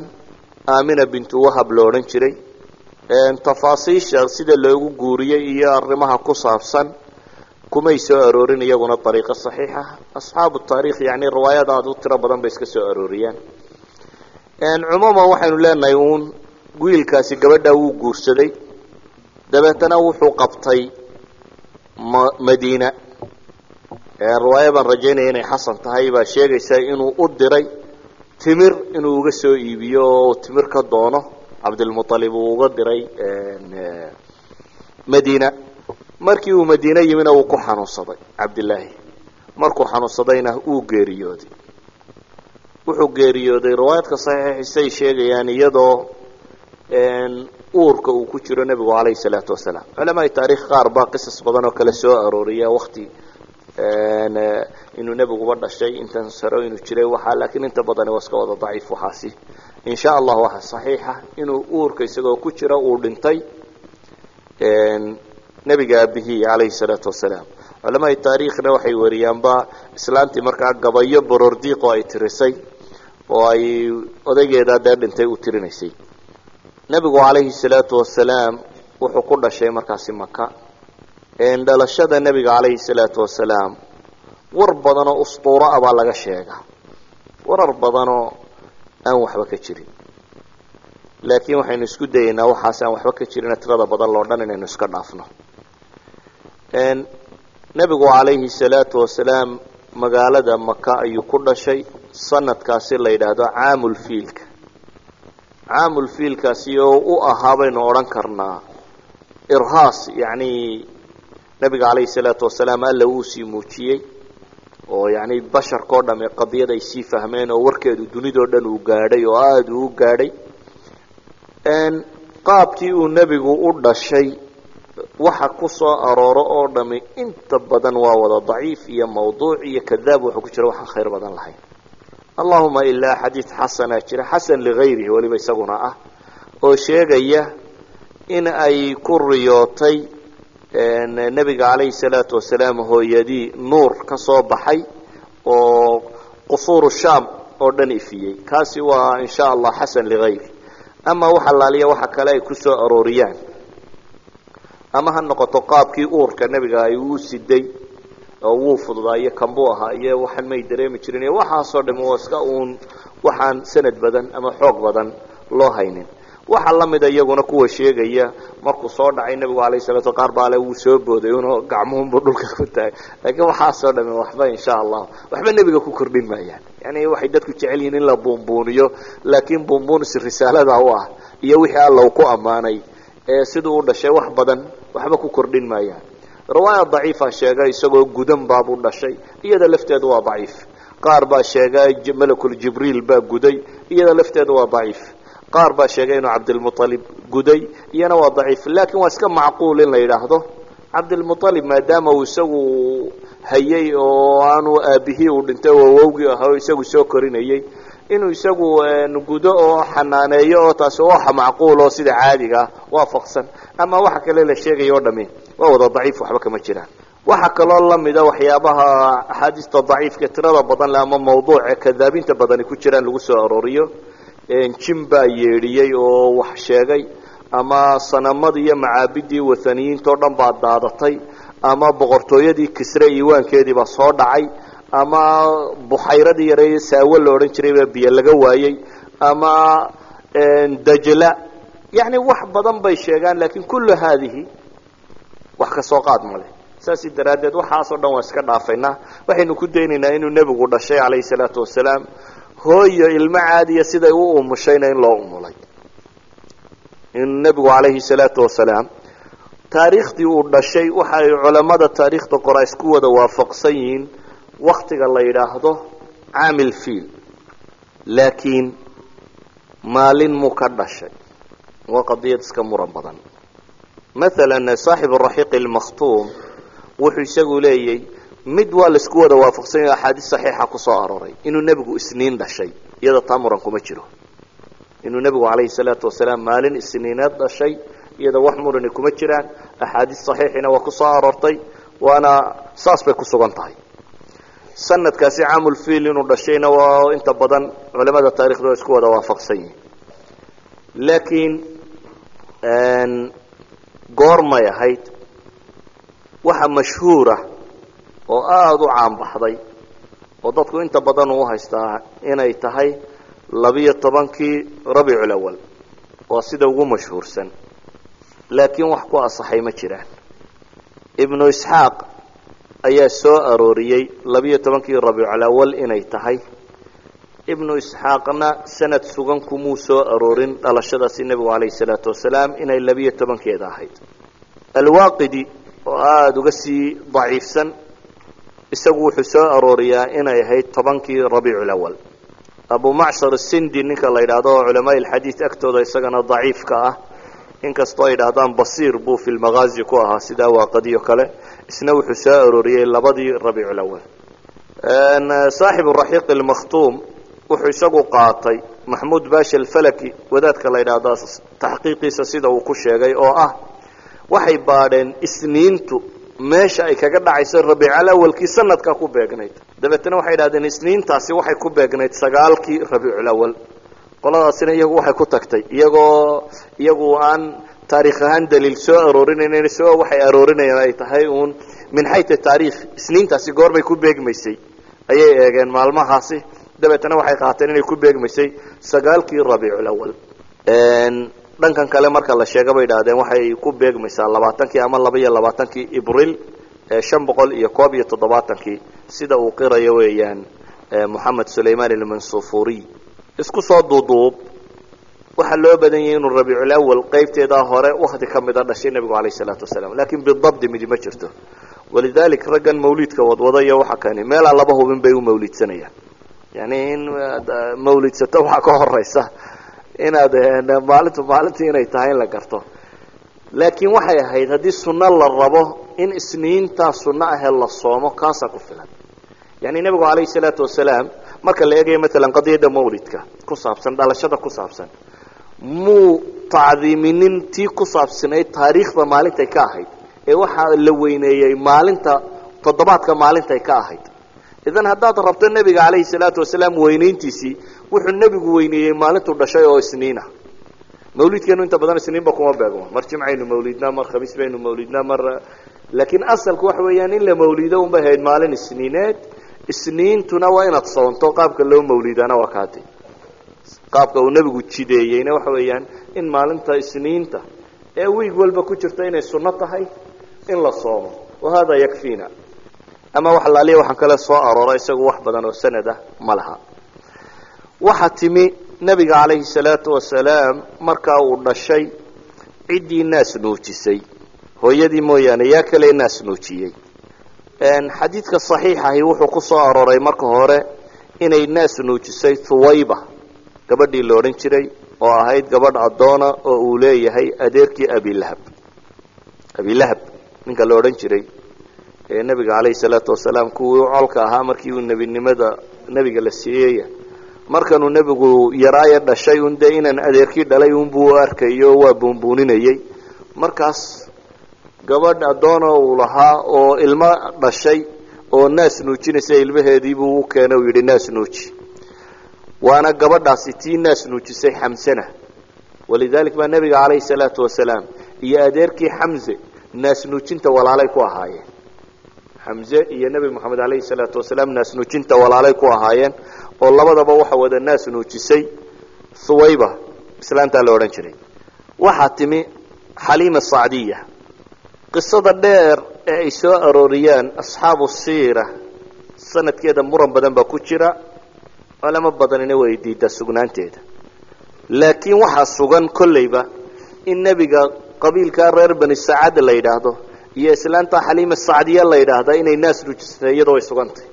aamina bintu wahab lo odhan jiray. Tafaasiisha sida loogu guuriyey iyo arrimaha ku saabsan kumay soo aroorin iyaguna ariiqo saxiixa asxaabu taarikh yani riwaayad aada u tiro badan bay iska soo arooriyaan. Cumuuman waxaynu leenahay uun wiilkaasi gabadhaa wuu guursaday dabeetana wuxuu qabtay madiina. Riwaaya baan rajaynaya inay xasan tahay baa sheegaysa inuu u diray timir inuu uga soo iibiyo oo timir ka doono cabdilmualib uu uga diray madiina. Markii uu madiine yimina wuu ku xanuunsaday cabdillaahi. Markuu xanuunsadayna uu geeriyooday. Wuxuu geeriyooday. Riwaayadka saxiixisay sheegayaan iyadoo uurka uu ku jiro nebigu calayhi salaatu wasalaam. Culamaai taarikh qaar baa qisas badan oo kale soo arooriya wakti inuu nebiguba dhashay intan saro inuu jiray waxaa laakiin inta badani waa iska wada daciif waxaasi. In sha allah waxa saxiixa inuu uurka isagoo ku jira uu dhintay nebiga aabihii calayhi salaatu wasalaam. Culamaai taariikhna waxay wariyaanba islaantii markaa gabayo borordiiq oo ay tirisay oo ay odaygeedaa dee dhintay u tirinaysay nebigu calayhi salaatu wasalaam wuxuu ku dhashay markaasi maka dhalashada nebiga calayhi salaatu wasalaam war badanoo ustuuro ah baa laga sheega warar badanoo aan waxba ka jirin. Laakiin waxaynu isku dayeynaa waxaas aan waxba ka jirin tirada badan loo dhan inaynu iska dhaafno. Nebigu calayhi salaatu wasalaam magaalada maka ayuu ku dhashay sanadkaasi la yidhaahdo caamulfiilka caamulfiilkaasi oo u ahaa baynu odhan karnaa. Irhaas yacni nebiga calayhi salaatu wasalaam alla uu sii muujiyey oo yacni basharkao dham qadiyad ay sii fahmeen oo warkeedu dunidao dhan uu gaadhay oo aada uu u gaadhay. Qaabkii uu nebigu u dhashay waxa ku soo arooro oo dhami inta badan waa wada daciif iyo mawduuc iyo kadaab wuxuu ku jira waxaan khayr badan lahayn allahuma ilaa xadiid xasanaa jira xasan ligayrihi weliba isaguna ah oo sheegaya in ay ku riyootay nebiga calayhi salaatu wasalaam hooyadii nuur ka soo baxay oo qusuuru shaam oo dhan ifiyey. Kaasi waa in sha allah xasan ligayri ama waxa laaliya waxa kale ay ku soo arooriyaan. Ama ha noqoto qaabkii uurka nebiga ay u siday oo wuu fududaa iyo kanbuu ahaa iyo waxaan may dareemi jirin iyo waxaasoo dhami waa iska uun waxaan sanad badan ama xoog badan loo haynin. Waxaa lamida iyaguna kuwa sheegaya markuu soo dhacay nebigu alayh salatu qaar baale wuu soo booday uno gacmuhunbu dhulka ku taagay. Laakiin waxaasoo dhami waxba insha allah waxba nebiga ku kordhin maayaan. Yani waxay dadku jecel yihiin in la buunbuuniyo laakiin buunbuunis risaalada u ah iyo wixii alla uu ku ammaanay ee siduu u dhashay wax badan waxba ku kordhin maayaan riwaaya daciifa sheega isagoo gudan baabuu dhashay. Iyada lafteedu waa daciif. Qaar baa sheega malakul jibriil baa guday. Iyada lafteedu waa daciif. Qaar baa sheegay inuu cabdilmualib guday. Iyana waa daciif. Laakiin waa iska macquul in la yidhaahdo. Cabdilmualib maadaama uu isagu hayay oo aanu aabihii uu dhintay oo awowgii ahaa isagu soo korinayay inuu isagu gudo oo xanaaneeyo oo taasi waxa macquul oo sida caadiga ah waafaqsan. Ama waxa kale la sheegaya oo dhami waa wada daciif waxba kama jiraan. Waxa kaloo lamida waxyaabaha axaadiista daciifka tirada badan le ama mawduuca kadaabinta badani ku jiraan lagu soo arooriyo. Jim baa yeedhiyey oo wax sheegay ama sanamadii iyo macaabidii wathaniyiintao dhan baa daadatay ama boqortooyadii kisre iiwaankeedii baa soo dhacay ama buxayradii yare saawo la odhan jiray baa biyo laga waayey ama dajla yani wax badan bay sheegaan laakiin kullu haadihi wax ka soo qaad male saasi daraaddeed waxaasoo dhan waa iska dhaafaynaa waxaynu ku daynaynaa inuu nebigu dhashay calayhi salaatu wasalaam. Hooyo ilmo caadiya siday u umushayna in loo umulay. In nebigu calayhi salaatu wasalaam taariikhdii uu dhashay waxa ay culamada taariikhda qora isku wada waafaqsan yihiin waktiga la yidhaahdo caamil fiil. Laakiin maalin muu ka dhashay. Waa qadiyad iska muran badan maalan saaxib araxiiq almakhtuum wuxuu isagu leeyay mid waa la isku wada waafaqsan yaho axaadiis saxiixa ku soo arooray inuu nebigu isniin dhashay iyada taa muran kuma jiro. Inuu nebigu calayhi salaatu wasalaam maalin isniineed dhashay iyada wax murani kuma jiraan axaadiis saxiixina waa ku soo aroortay waana saas bay ku sugan tahay. Sanadkaasi caamulfiil inuu dhashayna waa inta badan culamada taarikhda waa isku wada waafaqsan yihiin laakiin goormay ahayd waxa mashhuura oo aada u caanbaxday oo dadku inta badan uu haystaa inay tahay labiyo tobankii rabiiculawal waa sida ugu mashhuursan. Laakiin wax ku asaxay ma jiraan. Ibnu isxaaq ayaa soo arooriyey labiyo tobankii rabiicul awal inay tahay ibnu isxaaqna sanad sugan kumuu soo aroorin dhalashadaasi nebigu calayhi salaatu wasalaam inay labiyo tobankeeda ahayd. Alwaaqidi oo aada uga sii daciifsan isagu wuxuu soo arooriyaa inay ahayd tobankii rabiicu lawal abu macshar sindi ninka la yidhaahdo oo culamaa ilxadiid agtooda isagana daciifka ah inkastoo ay idhahdaan basiir buu fi lmagaazi ku ahaa sidaa waaqadiyo kale isna wuxuu soo arooriyey labadii rabiicu lawal saaxibu raxiiq ilmakhtuum wuxuu isagu qaatay maxmuud bashi alfalaki wadaadka la yidhaahdo taxqiiqiisa sida uu ku sheegay oo ah waxay baadheen isniintu meesha ay kaga dhacayso rabiical awalkii sanadkaa ku beegnayd. Dabeetana waxay idhahdeen isniintaasi waxay ku beegnayd sagaalkii rabiicul awal. Qoladaasina iyagu waxay ku tagtay iyagoo iyagu aan taarikh ahaan daliil soo aroorinaynan isagoo waxay aroorinayaan ay tahay uun min xayta taariikh isniintaasi goorbay ku beegmaysay ayay eegeen maalmahaasi dabeetana waxay qaateen inay ku beegmaysay sagaalkii rabiicul awal dhankan kale marka la sheega bay idhahdeen waxay ku beegmaysaa labaatankii ama laba iyo labaatankii ibril shan boqol iyo koob iyo toddobaatankii sida uu qirayo weeyaan moxamed sulayman almansufuriy isku soo duuduub waxaa loo badan yahay inuu rabiicul awal qaybteedaa hore wakti ka mida dhashay nebigu calayh isalaatu wasalaam laakiin bidabdi midi ma jirto. Walidalik raggan mawlidka wadwada iyo waxa kani meelaa laba hubin bay u mawlidsanayaan yani in mawlidsato waxaa ka horeysa inaad maalintu maalintii inay tahay in la garto. Laakiin waxay ahayd haddii sunno la rabo in isniintaa sunno ahee la soomo kaasaa ku filan. Yani nebigu calayhi salaatu wasalaam marka la eegayo maalan qadiyadda mawlidka ku saabsan dhalashada ku saabsan muu tacdiiminin tii ku saabsanayd taariikhda maalintay ka ahayd. Ee waxaa la weyneeyey maalinta toddobaadka maalintay ka ahayd idan haddaad rabto nebiga calayhi salaatu wasalaam weynayntiisii wuxuu nebigu weyneeyey maalintuu dhashay oo isniina. Mawlidkeenu inta badan isniinba kuma beegmo. Mar jimcaynu mawlidnaa mar khamiis baynu mawlidnaa mar laakiin asalku waxa weeyaan in la mawlido unbay ahayd maalin isniineed isniintuna waa inaad soonto qaabka loo mawlidaana waa kaati qaabka uu nebigu jideeyeyna waxa weeyaan in maalinta isniinta ee wiig walba ku jirta inay sunno tahay in la soomo. Wahada yakfiina ama wax laaliya waxaan kale soo aroora isagu wax badan oo sanad ah ma laha. Waxaa timi nebiga calayhi salaatu wasalaam markaa uu dhashay ciddii naas nuujisay hooyadii mooyaane yaa kale naas nuujiyey xadiidka saxiixahi wuxuu ku soo arooray marka hore inay naas nuujisay thuwayba gabadhii la odhan jiray oo ahayd gabadh addoona oo uu leeyahay adeerkii abilahab abilahab ninka la odhan jiray ee nebiga calayhi salaatu wasalaam kuwii colka ahaa markii uu nebinimada nebiga la siiyeya markanuu nebigu yaraaye dhashay un dee inaan adeerkii dhalay unbuu arkayo waa buunbuuninayey markaas gabadh addoona uu lahaa oo ilmo dhashay oo naas nuujinaysa ilmaheediibuu u keena uu yidhi naas nuuji. Waana gabadhaasi tii naas nuujisay xamsena. Walidalik baa nebiga calayhi salaatu wasalaam iyo adeerkii xamse naas nuujinta walaalay ku ahaayeen xamse iyo nebi moxamed calayhi salaatu wasalaam naas nuujinta walaalay ku ahaayeen oo labadaba waxa wada naas nuujisay thuwayba islaantaa la odhan jiray. Waxaa timi xaliima sacdiya qisada dheer ee ay soo arooriyaan asxaabu siira sanadkeeda muran badan baa ku jira culamo badanina way diidaa sugnaanteeda. Laakiin waxaa sugan kolleyba in nebiga qabiilkaa reer bani saacad la yidhaahdo iyo islaanta xaliima sacdiya la yidhaahda inay naas nuujisatay iyadoo ay sugantay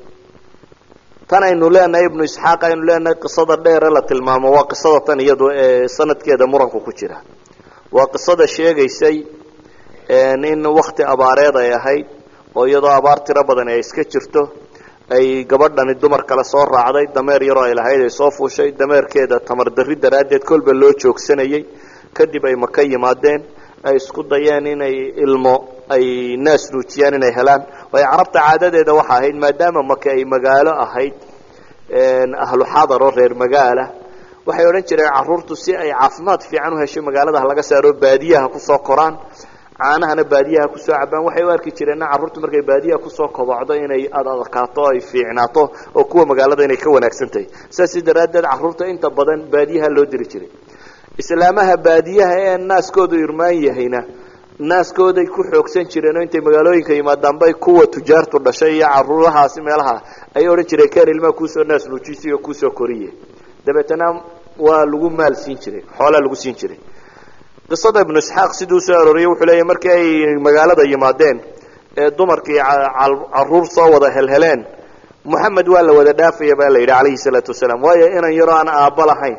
tan aynu leenahay ibnu isxaaq aynu leenahay qisada dheere la tilmaamo. Waa qisada tan iyadu ee sanadkeeda muranku ku jira. Waa qisada sheegaysay in wakti abaareed ay ahayd oo iyadoo abaar tiro badan ay iska jirto ay gabadhani dumar kale soo raacday dameer yaroo ay lahayd ay soo fuushay dameerkeeda tamar darri daraaddeed kolba loo joogsanayay. Kadib ay maka yimaadeen ay isku dayeen inay ilmo ay naas nuujiyaan inay helaan. Waayo carabta caadadeeda waxa ahayd maadaama maka ay magaalo ahayd ahlu xadar oo reer magaala waxay odhan jireen caruurtu si ay caafimaad fiican u hesho magaalada laga saaro baadiyaha ku soo koraan caanahana baadiyaha ku soo cabaan waxay u arki jireen carruurtu markay baadiyaha ku soo kobocdo inay adadkaato ay fiicnaato oo kuwa magaalada inay ka wanaagsan tahay saasi daraaddeed carruurta inta badan baadiyaha loo diri jiray. Islaamaha baadiyaha ee naaskoodu irmaan yahayna naaskooday ku xoogsan jireen oo intay magaalooyinka yimaadaan bay kuwa tujaartu dhashay iyo caruurahaasi meelaha ayay odhan jireen ken ilmaha kuusoo naas nuujisi oo kuusoo koriye. Dabeetana waa lagu maal siin jiray xoolaa lagu siin jiray. Qisada ibnu isxaaq siduu soo arooriyey wuxuu leeyahy markii ay magaalada yimaadeen ee dumarkii carruur soo wada helheleen moxamed waa la wada dhaafaya baa la yidhi calayhi salaatu wasalaam. Waayo inan yaroo aan aabba lahayn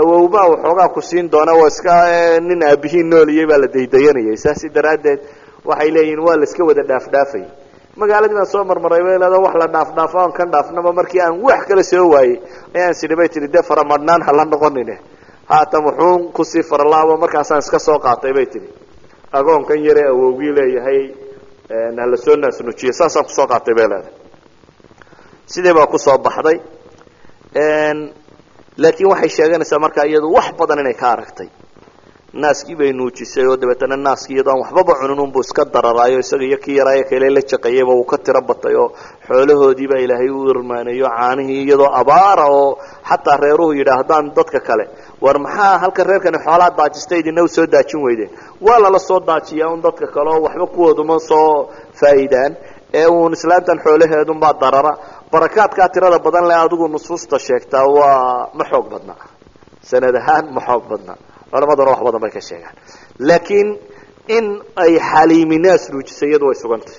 awowbaa waxoogaa ku siin doona waa iska nin aabihiin nooliyey baa la daydayanayay. Saasi daraaddeed waxay leeyihiin waa la iska wada dhaafdhaafay. Magaaladii baan soo marmaray bay leeda wax la dhaafdhaafo aan kan dhaafnaba markii aan wax kala soo waayey. Ayaan sidhi bay tihi dee faramadhnaan hala noqonine. Haatan wuxuun ku sii faralaabo markaasaan iska soo qaatay bay tihi agoonkan yare awowgii leeyahay hala soo naasnujiye saasaan ku soo qaatay bay leedahay. Sidii baa ku soo baxday laakiin waxay sheeganaysaa markaa iyadu wax badan inay ka aragtay. Naaskii bay nuujisay oo dabeetana naaskii iyadoo aan waxbaba cunin unbuu iska dararaayo isaga iyo kii yaraayo kale la jaqayayba uu ka tiro batay oo xoolahoodiibaa ilaahay u irmaaneeyo caanihii iyadoo abaara oo xataa reeruhu yidhaahdaan dadka kale. War maxaa halka reerkani xoolaa daajista idina u soo daajin weydeen waa lala soo daajiyaa un dadka kale oo waxba kuwooduma soo faa'iidaan ee uun islaantan xoolaheedunbaa darara barakaadkaa tirada badan le adigu nusuusta sheegtaa waa ma xoog badna. Sanad ahaan ma xoog badna. Culamaduna wax badan bay ka sheegaan. Laakiin in ay xaliimi naas nuujisay iyadu way sugantay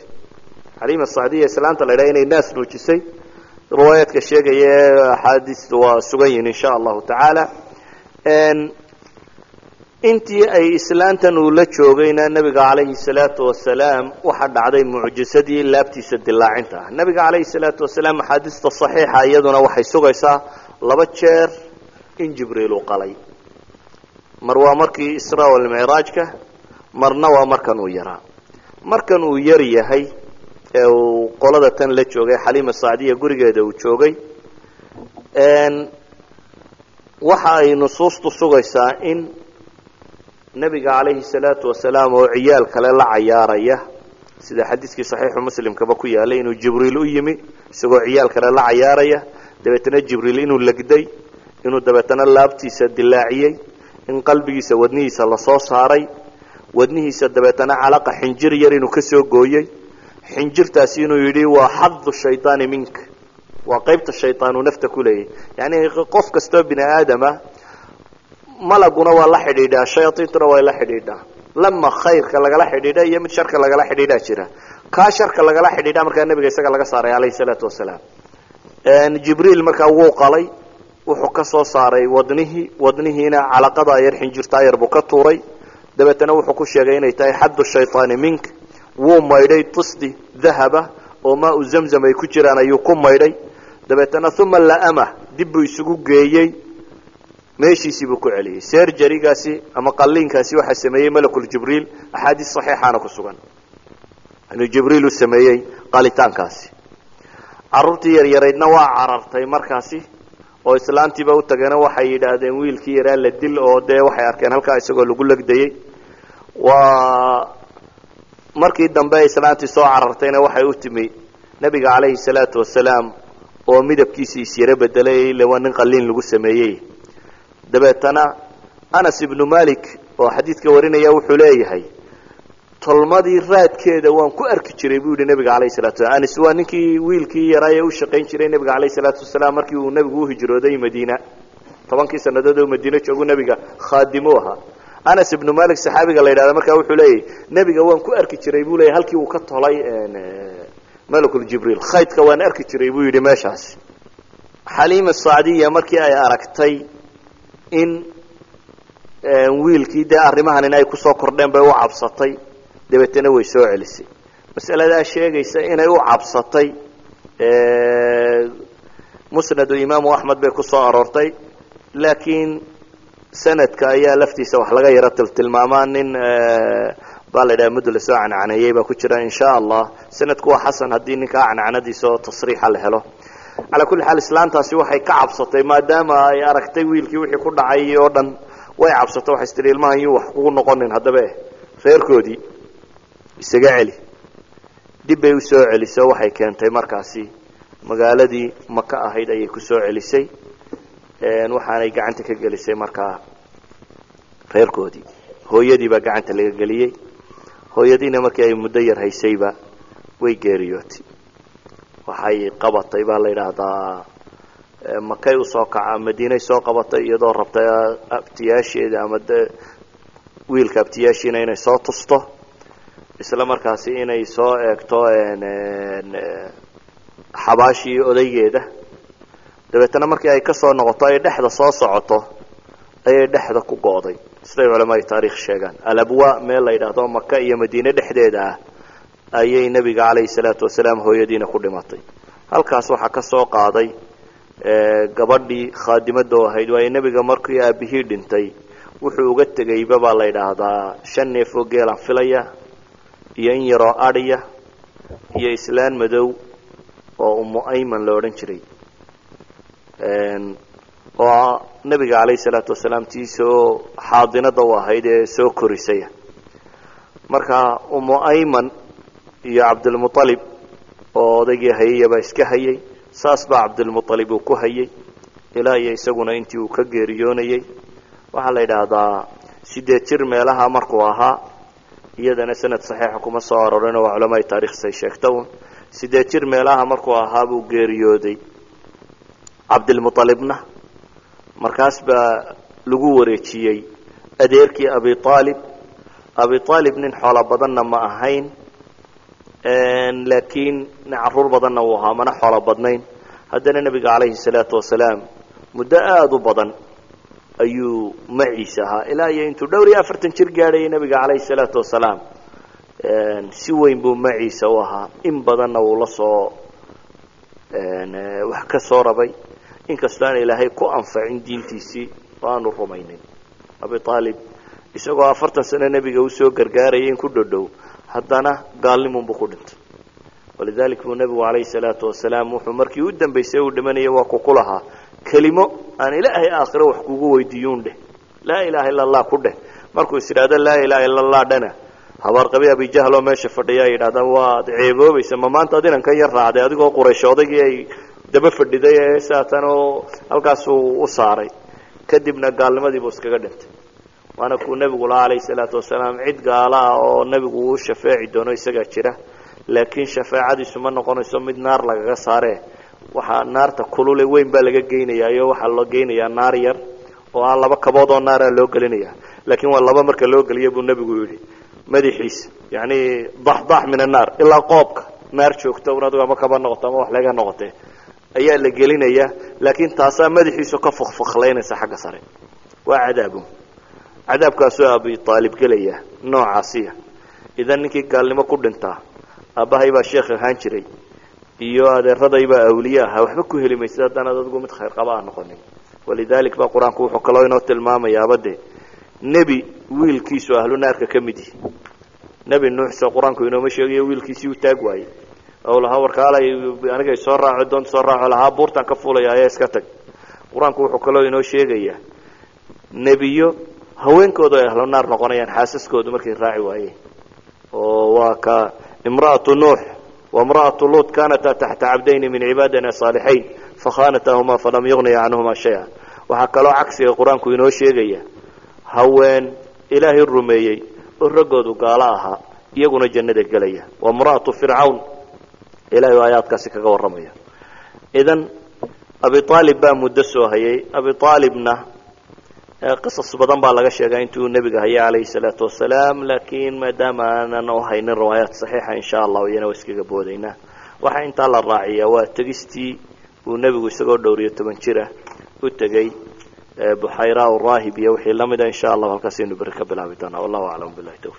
xaliima sacdiya islaanta la ydhaha inay naas nuujisay riwaayaadka sheegaya ee axaadiistu waa sugan yihiin insha allahu tacaala intii ay islaantan uu la joogayna nabiga calayhi salaatu wasalaam waxaa dhacday mucjisadii laabtiisa dilaacinta ah nabiga calayhi salaatu wasalaam axaadiista saxiixa iyaduna waxay sugaysaa laba jeer in jibriil uu qalay. Mar waa markii isra walmicraajka marna waa markan uu yaraa. Markan uu yar yahay ee uu qolada tan la joogay xaliima sacdiya gurigeeda uu joogay waxa ay nusuustu sugaysaa in nabiga calayhi salaatu wasalaam oo ciyaal kale la cayaaraya sida xadiiskii saxiixu muslimkaba ku yaalay inuu jibriil u yimi isagoo ciyaal kale la cayaaraya. Dabeetana jibriil inuu legday inuu dabeetana laabtiisa dilaaciyey in qalbigiisa wadnihiisa la soo saaray. Wadnihiisa dabeetana calaqa xinjir yar inuu ka soo gooyey. Xinjirtaasi inuu yidhi waa xadu shaydaani minka waa qaybta shaydaanuu nafta ku leeyahy yacni qof kastoo bini aadama malaguna waa la xidhiidhaa shayaaiintuna waa la xidhiidhaa. Lama khayrka lagala xidhiidha iyo mid sharka lagala xidhiidhaa jira. Kaa sharka lagala xidhiidha markaa nabiga isaga laga saaray calayhi salaatu wasalaam. Jibriil markaa wuu qalay wuxuu ka soo saaray wadnihii wadnihiina calaqadaa yar xinjirtaa yar buu ka tuuray. Dabeetana wuxuu ku sheegay inay tahay xaddu shayطaani mink. Wuu maydhay tusdi dahaba oo maa u zamzam ay ku jiraan ayuu ku maydhay. Dabeetana uma laama dib buu isugu geeyey meeshiisii buu ku celiyey. Serjarigaasi ama qaliinkaasi waxaa sameeyey malakuljibriil axaadiis saxiixaana ku sugan. Inuu jibriil u sameeyey qalitaankaasi. Caruurtii yaryaraydna waa carartay markaasi oo islaantiiba u tageena waxay yidhaahdeen wiilkii yaraa la dil oo dee waxay arkeen halkaa isagoo lagu legdayey waa markii dambe islaantii soo carartayna waxay u timi nebiga calayhi salaatu wasalaam oo midabkiisii isyaro bedelay ile waa nin qaliin lagu sameeyey dabeetana anas ibnu malik oo xadiidka warinaya wuxuu leeyahay tolmadii raadkeeda waan ku arki jiray buu yihi nabiga alayh salatu slam anis waa ninkii wiilkii yaraa ee u shaqayn jiray nabiga alayh salaatu wasalaam markii uu nebigu uhijrooday madiina. Tobankii sanadood oo madiine joogu nebiga khaadimu ahaa. Anas ibnu malik saxaabiga la yidhahda markaa wuxuu leeyahy nebiga waan ku arki jiray buu leeyahy halkii uu ka tolay malakuljibriil khaydka waan arki jiray buu yidhi meeshaasi xaliima sacdiya markii ay aragtay in wiilkii dee arrimahan ay ku soo kordheen bay u cabsatay dabeetana way soo celisay. Masaladaa sheegaysa inay u cabsatay musnadu imaamu axmed bay ku soo aroortay laakiin sanadka ayaa laftiisa wax laga yaro tiltilmaamaa nin baa la yidhaha muddo la soo cancaneeyey baa ku jira in sha allah. Sanadku waa xasan haddii ninkaa cancanadiisa oo tasriixa la helo calaa kulli xaal islaantaasi waxay ka cabsatay maadaama ay aragtay wiilkii wixii ku dhacay oo dhan way cabsatay waxay istiri ilmahan wax kugu noqonin haddaba reerkoodii isaga celi. Dib bay u soo celisay oo waxay keentay markaasi. Magaaladii maka ahayd ayay ku soo celisay. Waxaanay gacanta ka gelisay markaa reerkoodii. Hooyadii baa gacanta laga geliyey. Hooyadiina markii ay muddo yar haysayba way geeriyootay waxay qabatay baa la yidhaahdaa. Makay u soo kaca madiinay soo qabatay iyadoo rabtay abtiyaasheeda ama de wiilka abtiyaashiina inay soo tusto. Isla markaasi inay soo eegto xabaashii odaygeeda. Dabeetana markii ay ka soo noqoto ay dhexda soo socoto ayay dhexda ku go'day siday culamaai taarikh sheegaan. Alabwa meel la yidhaahdo maka iyo madiine dhexdeeda ah ayay nebiga calayhi salaatu wasalaam hooyadiina ku dhimatay. Halkaas waxaa ka soo qaaday gabadhii khaadimadoo ahayd waayo nebiga markii aabihii dhintay wuxuu uga tegayba baa la yidhaahdaa shan neef oo geelaan filaya iyo in yaroo adhiya iyo islaan madow oo umu ayman la odhan jiray. Oo nebiga calayhi salaatu wasalaam tii soo xaadinada u ahayd ee soo korisaya. Marka umu ayman iyo cabdilmualib oo odaygii hayayabaa iska hayay. Saas baa cabdilmualib uu ku hayay. Ilaa iyo isaguna intii uu ka geeriyoonayay. Waxaa la yidhaahdaa sideed jir meelaha markuu ahaa iyadana sanad saxiixa kuma soo arorin oo culamaai taarikhsay sheegta un sideed jir meelaha markuu ahaa buu geeriyooday cabdilmualibna markaas baa lagu wareejiyey adeerkii abi aalib abi aalib nin xoolo badanna ma ahayn laakiin carruur badanna uu ahaa mana xoolo badnayn. Haddana nebiga calayhi salaatu wasalaam muddo aada u badan ayuu maciisa ahaa. Ilaa iyo intuu dhowr iyo afartan jir gaadhayay nebiga calayhi salaatu wasalaam si weyn buu maciisa u ahaa. In badanna wuu la soo wax ka soo rabay. Inkastoo aan ilaahay ku anfacin diintiisii oo aanu rumaynin abi aalib isagoo afartan sano nebiga u soo gargaarayay in ku dhodhow haddana gaalnimunbuu ku dhintay. Walidalik buu nebigu calayhi salaatu wasalaam wuxuu markii u dambaysay uu dhimanaya waa ku ku lahaa kelimo aan ilaahay aakhiro wax kugu weydiiyuun dheh. Laa ilaha illa allah ku dheh. Markuu is idhaahdo laa ilaha illa allah dhana habaarqabi abijahl oo meesha fadhiya ay yidhahdaan waad ceeboobaysa. Ma maanta ad inankan yar raacday adigoo quraysh odaygii ay daba fadhiday ee saatan oo halkaasuu u saaray. Kadibna gaalnimadiibuu iskaga dhintay waana kuu nebigu laha calayhi salaatu wasalaam. Cid gaala ah oo nebigu uu shafeeci doono isagaa jira laakiin shafeecadiisu ma noqonayso mid naar lagaga saare. Waxaa naarta kulule weyn baa laga geynayaa iyo waxaa loo geynayaa naar yar oo aan laba kabood oo naara loo gelinaya. Laakiin waa laba marka loo geliya buu nebigu yidhi madaxiisa yani daxdax min annaar ilaa qoobka naar joogta un adigu ama kaba noqoto ama wax laga noqotee ayaa la gelinaya laakiin taasaa madaxiisu ka fakfaklaynaysa xagga sare. Waa cadaabun cadaabkaasoo abi aalib gelaya noocaasiya idan ninkii gaalnimo ku dhintaa aabbahay baa sheekh ahaan jiray iyo adeeradaybaa awliye ahaa waxba ku heli maysid haddanaad adigu mid khayr qaba a noqonin. Walidalik baa qur'aanku wuxuu kaloo inoo tilmaamayaaba de nebi wiilkiisu ahlu naarka ka mid yihi nebi nuuxse qur'aanku inooma sheegayo wiilkiisii u taag waayey. Ou lahaa warkaalay aniga soo raaco doonta soo raaco lahaa buurtaan ka fuulaya ayaa iska tag. Qur'aanku wuxuu kaloo inoo sheegayaa nebiyo haweenkooda ay ahlu naar noqonayaan xaasaskoodu markay raaci waayeen. Oo waa ka imra'atu nuux waimra'atu luut kaanataa taxta cabdayni min cibaadina saalixayn fakhanatahumaa falam yugniya canhuma shaya waxaa kaloo cagsiga qur'aanku inoo sheegaya haween ilaahay rumeeyey oo raggoodu gaalo ahaa iyaguna jannada gelaya. Wa imra'atu fircawn ilahay aayaadkaasi kaga warramaya. Idan abi aalib baa muddo soo hayay. Abi aalibna qisas badan baa laga sheegaa intuu nebiga hayay calayhi salaatu wasalaam laakiin maadaama aanan u haynin riwaayaat saxiixa insha allahu iyana waa iskaga boodaynaa waxaa intaa la raaciyaa waa tegistii uu nebigu isagoo dhowriyo toban jira u tegey buxayra raahib iyo wixii lamida insha allahu halkaasaynu beri ka bilaabi doonaa. Wallahu aclam billahi tawfiq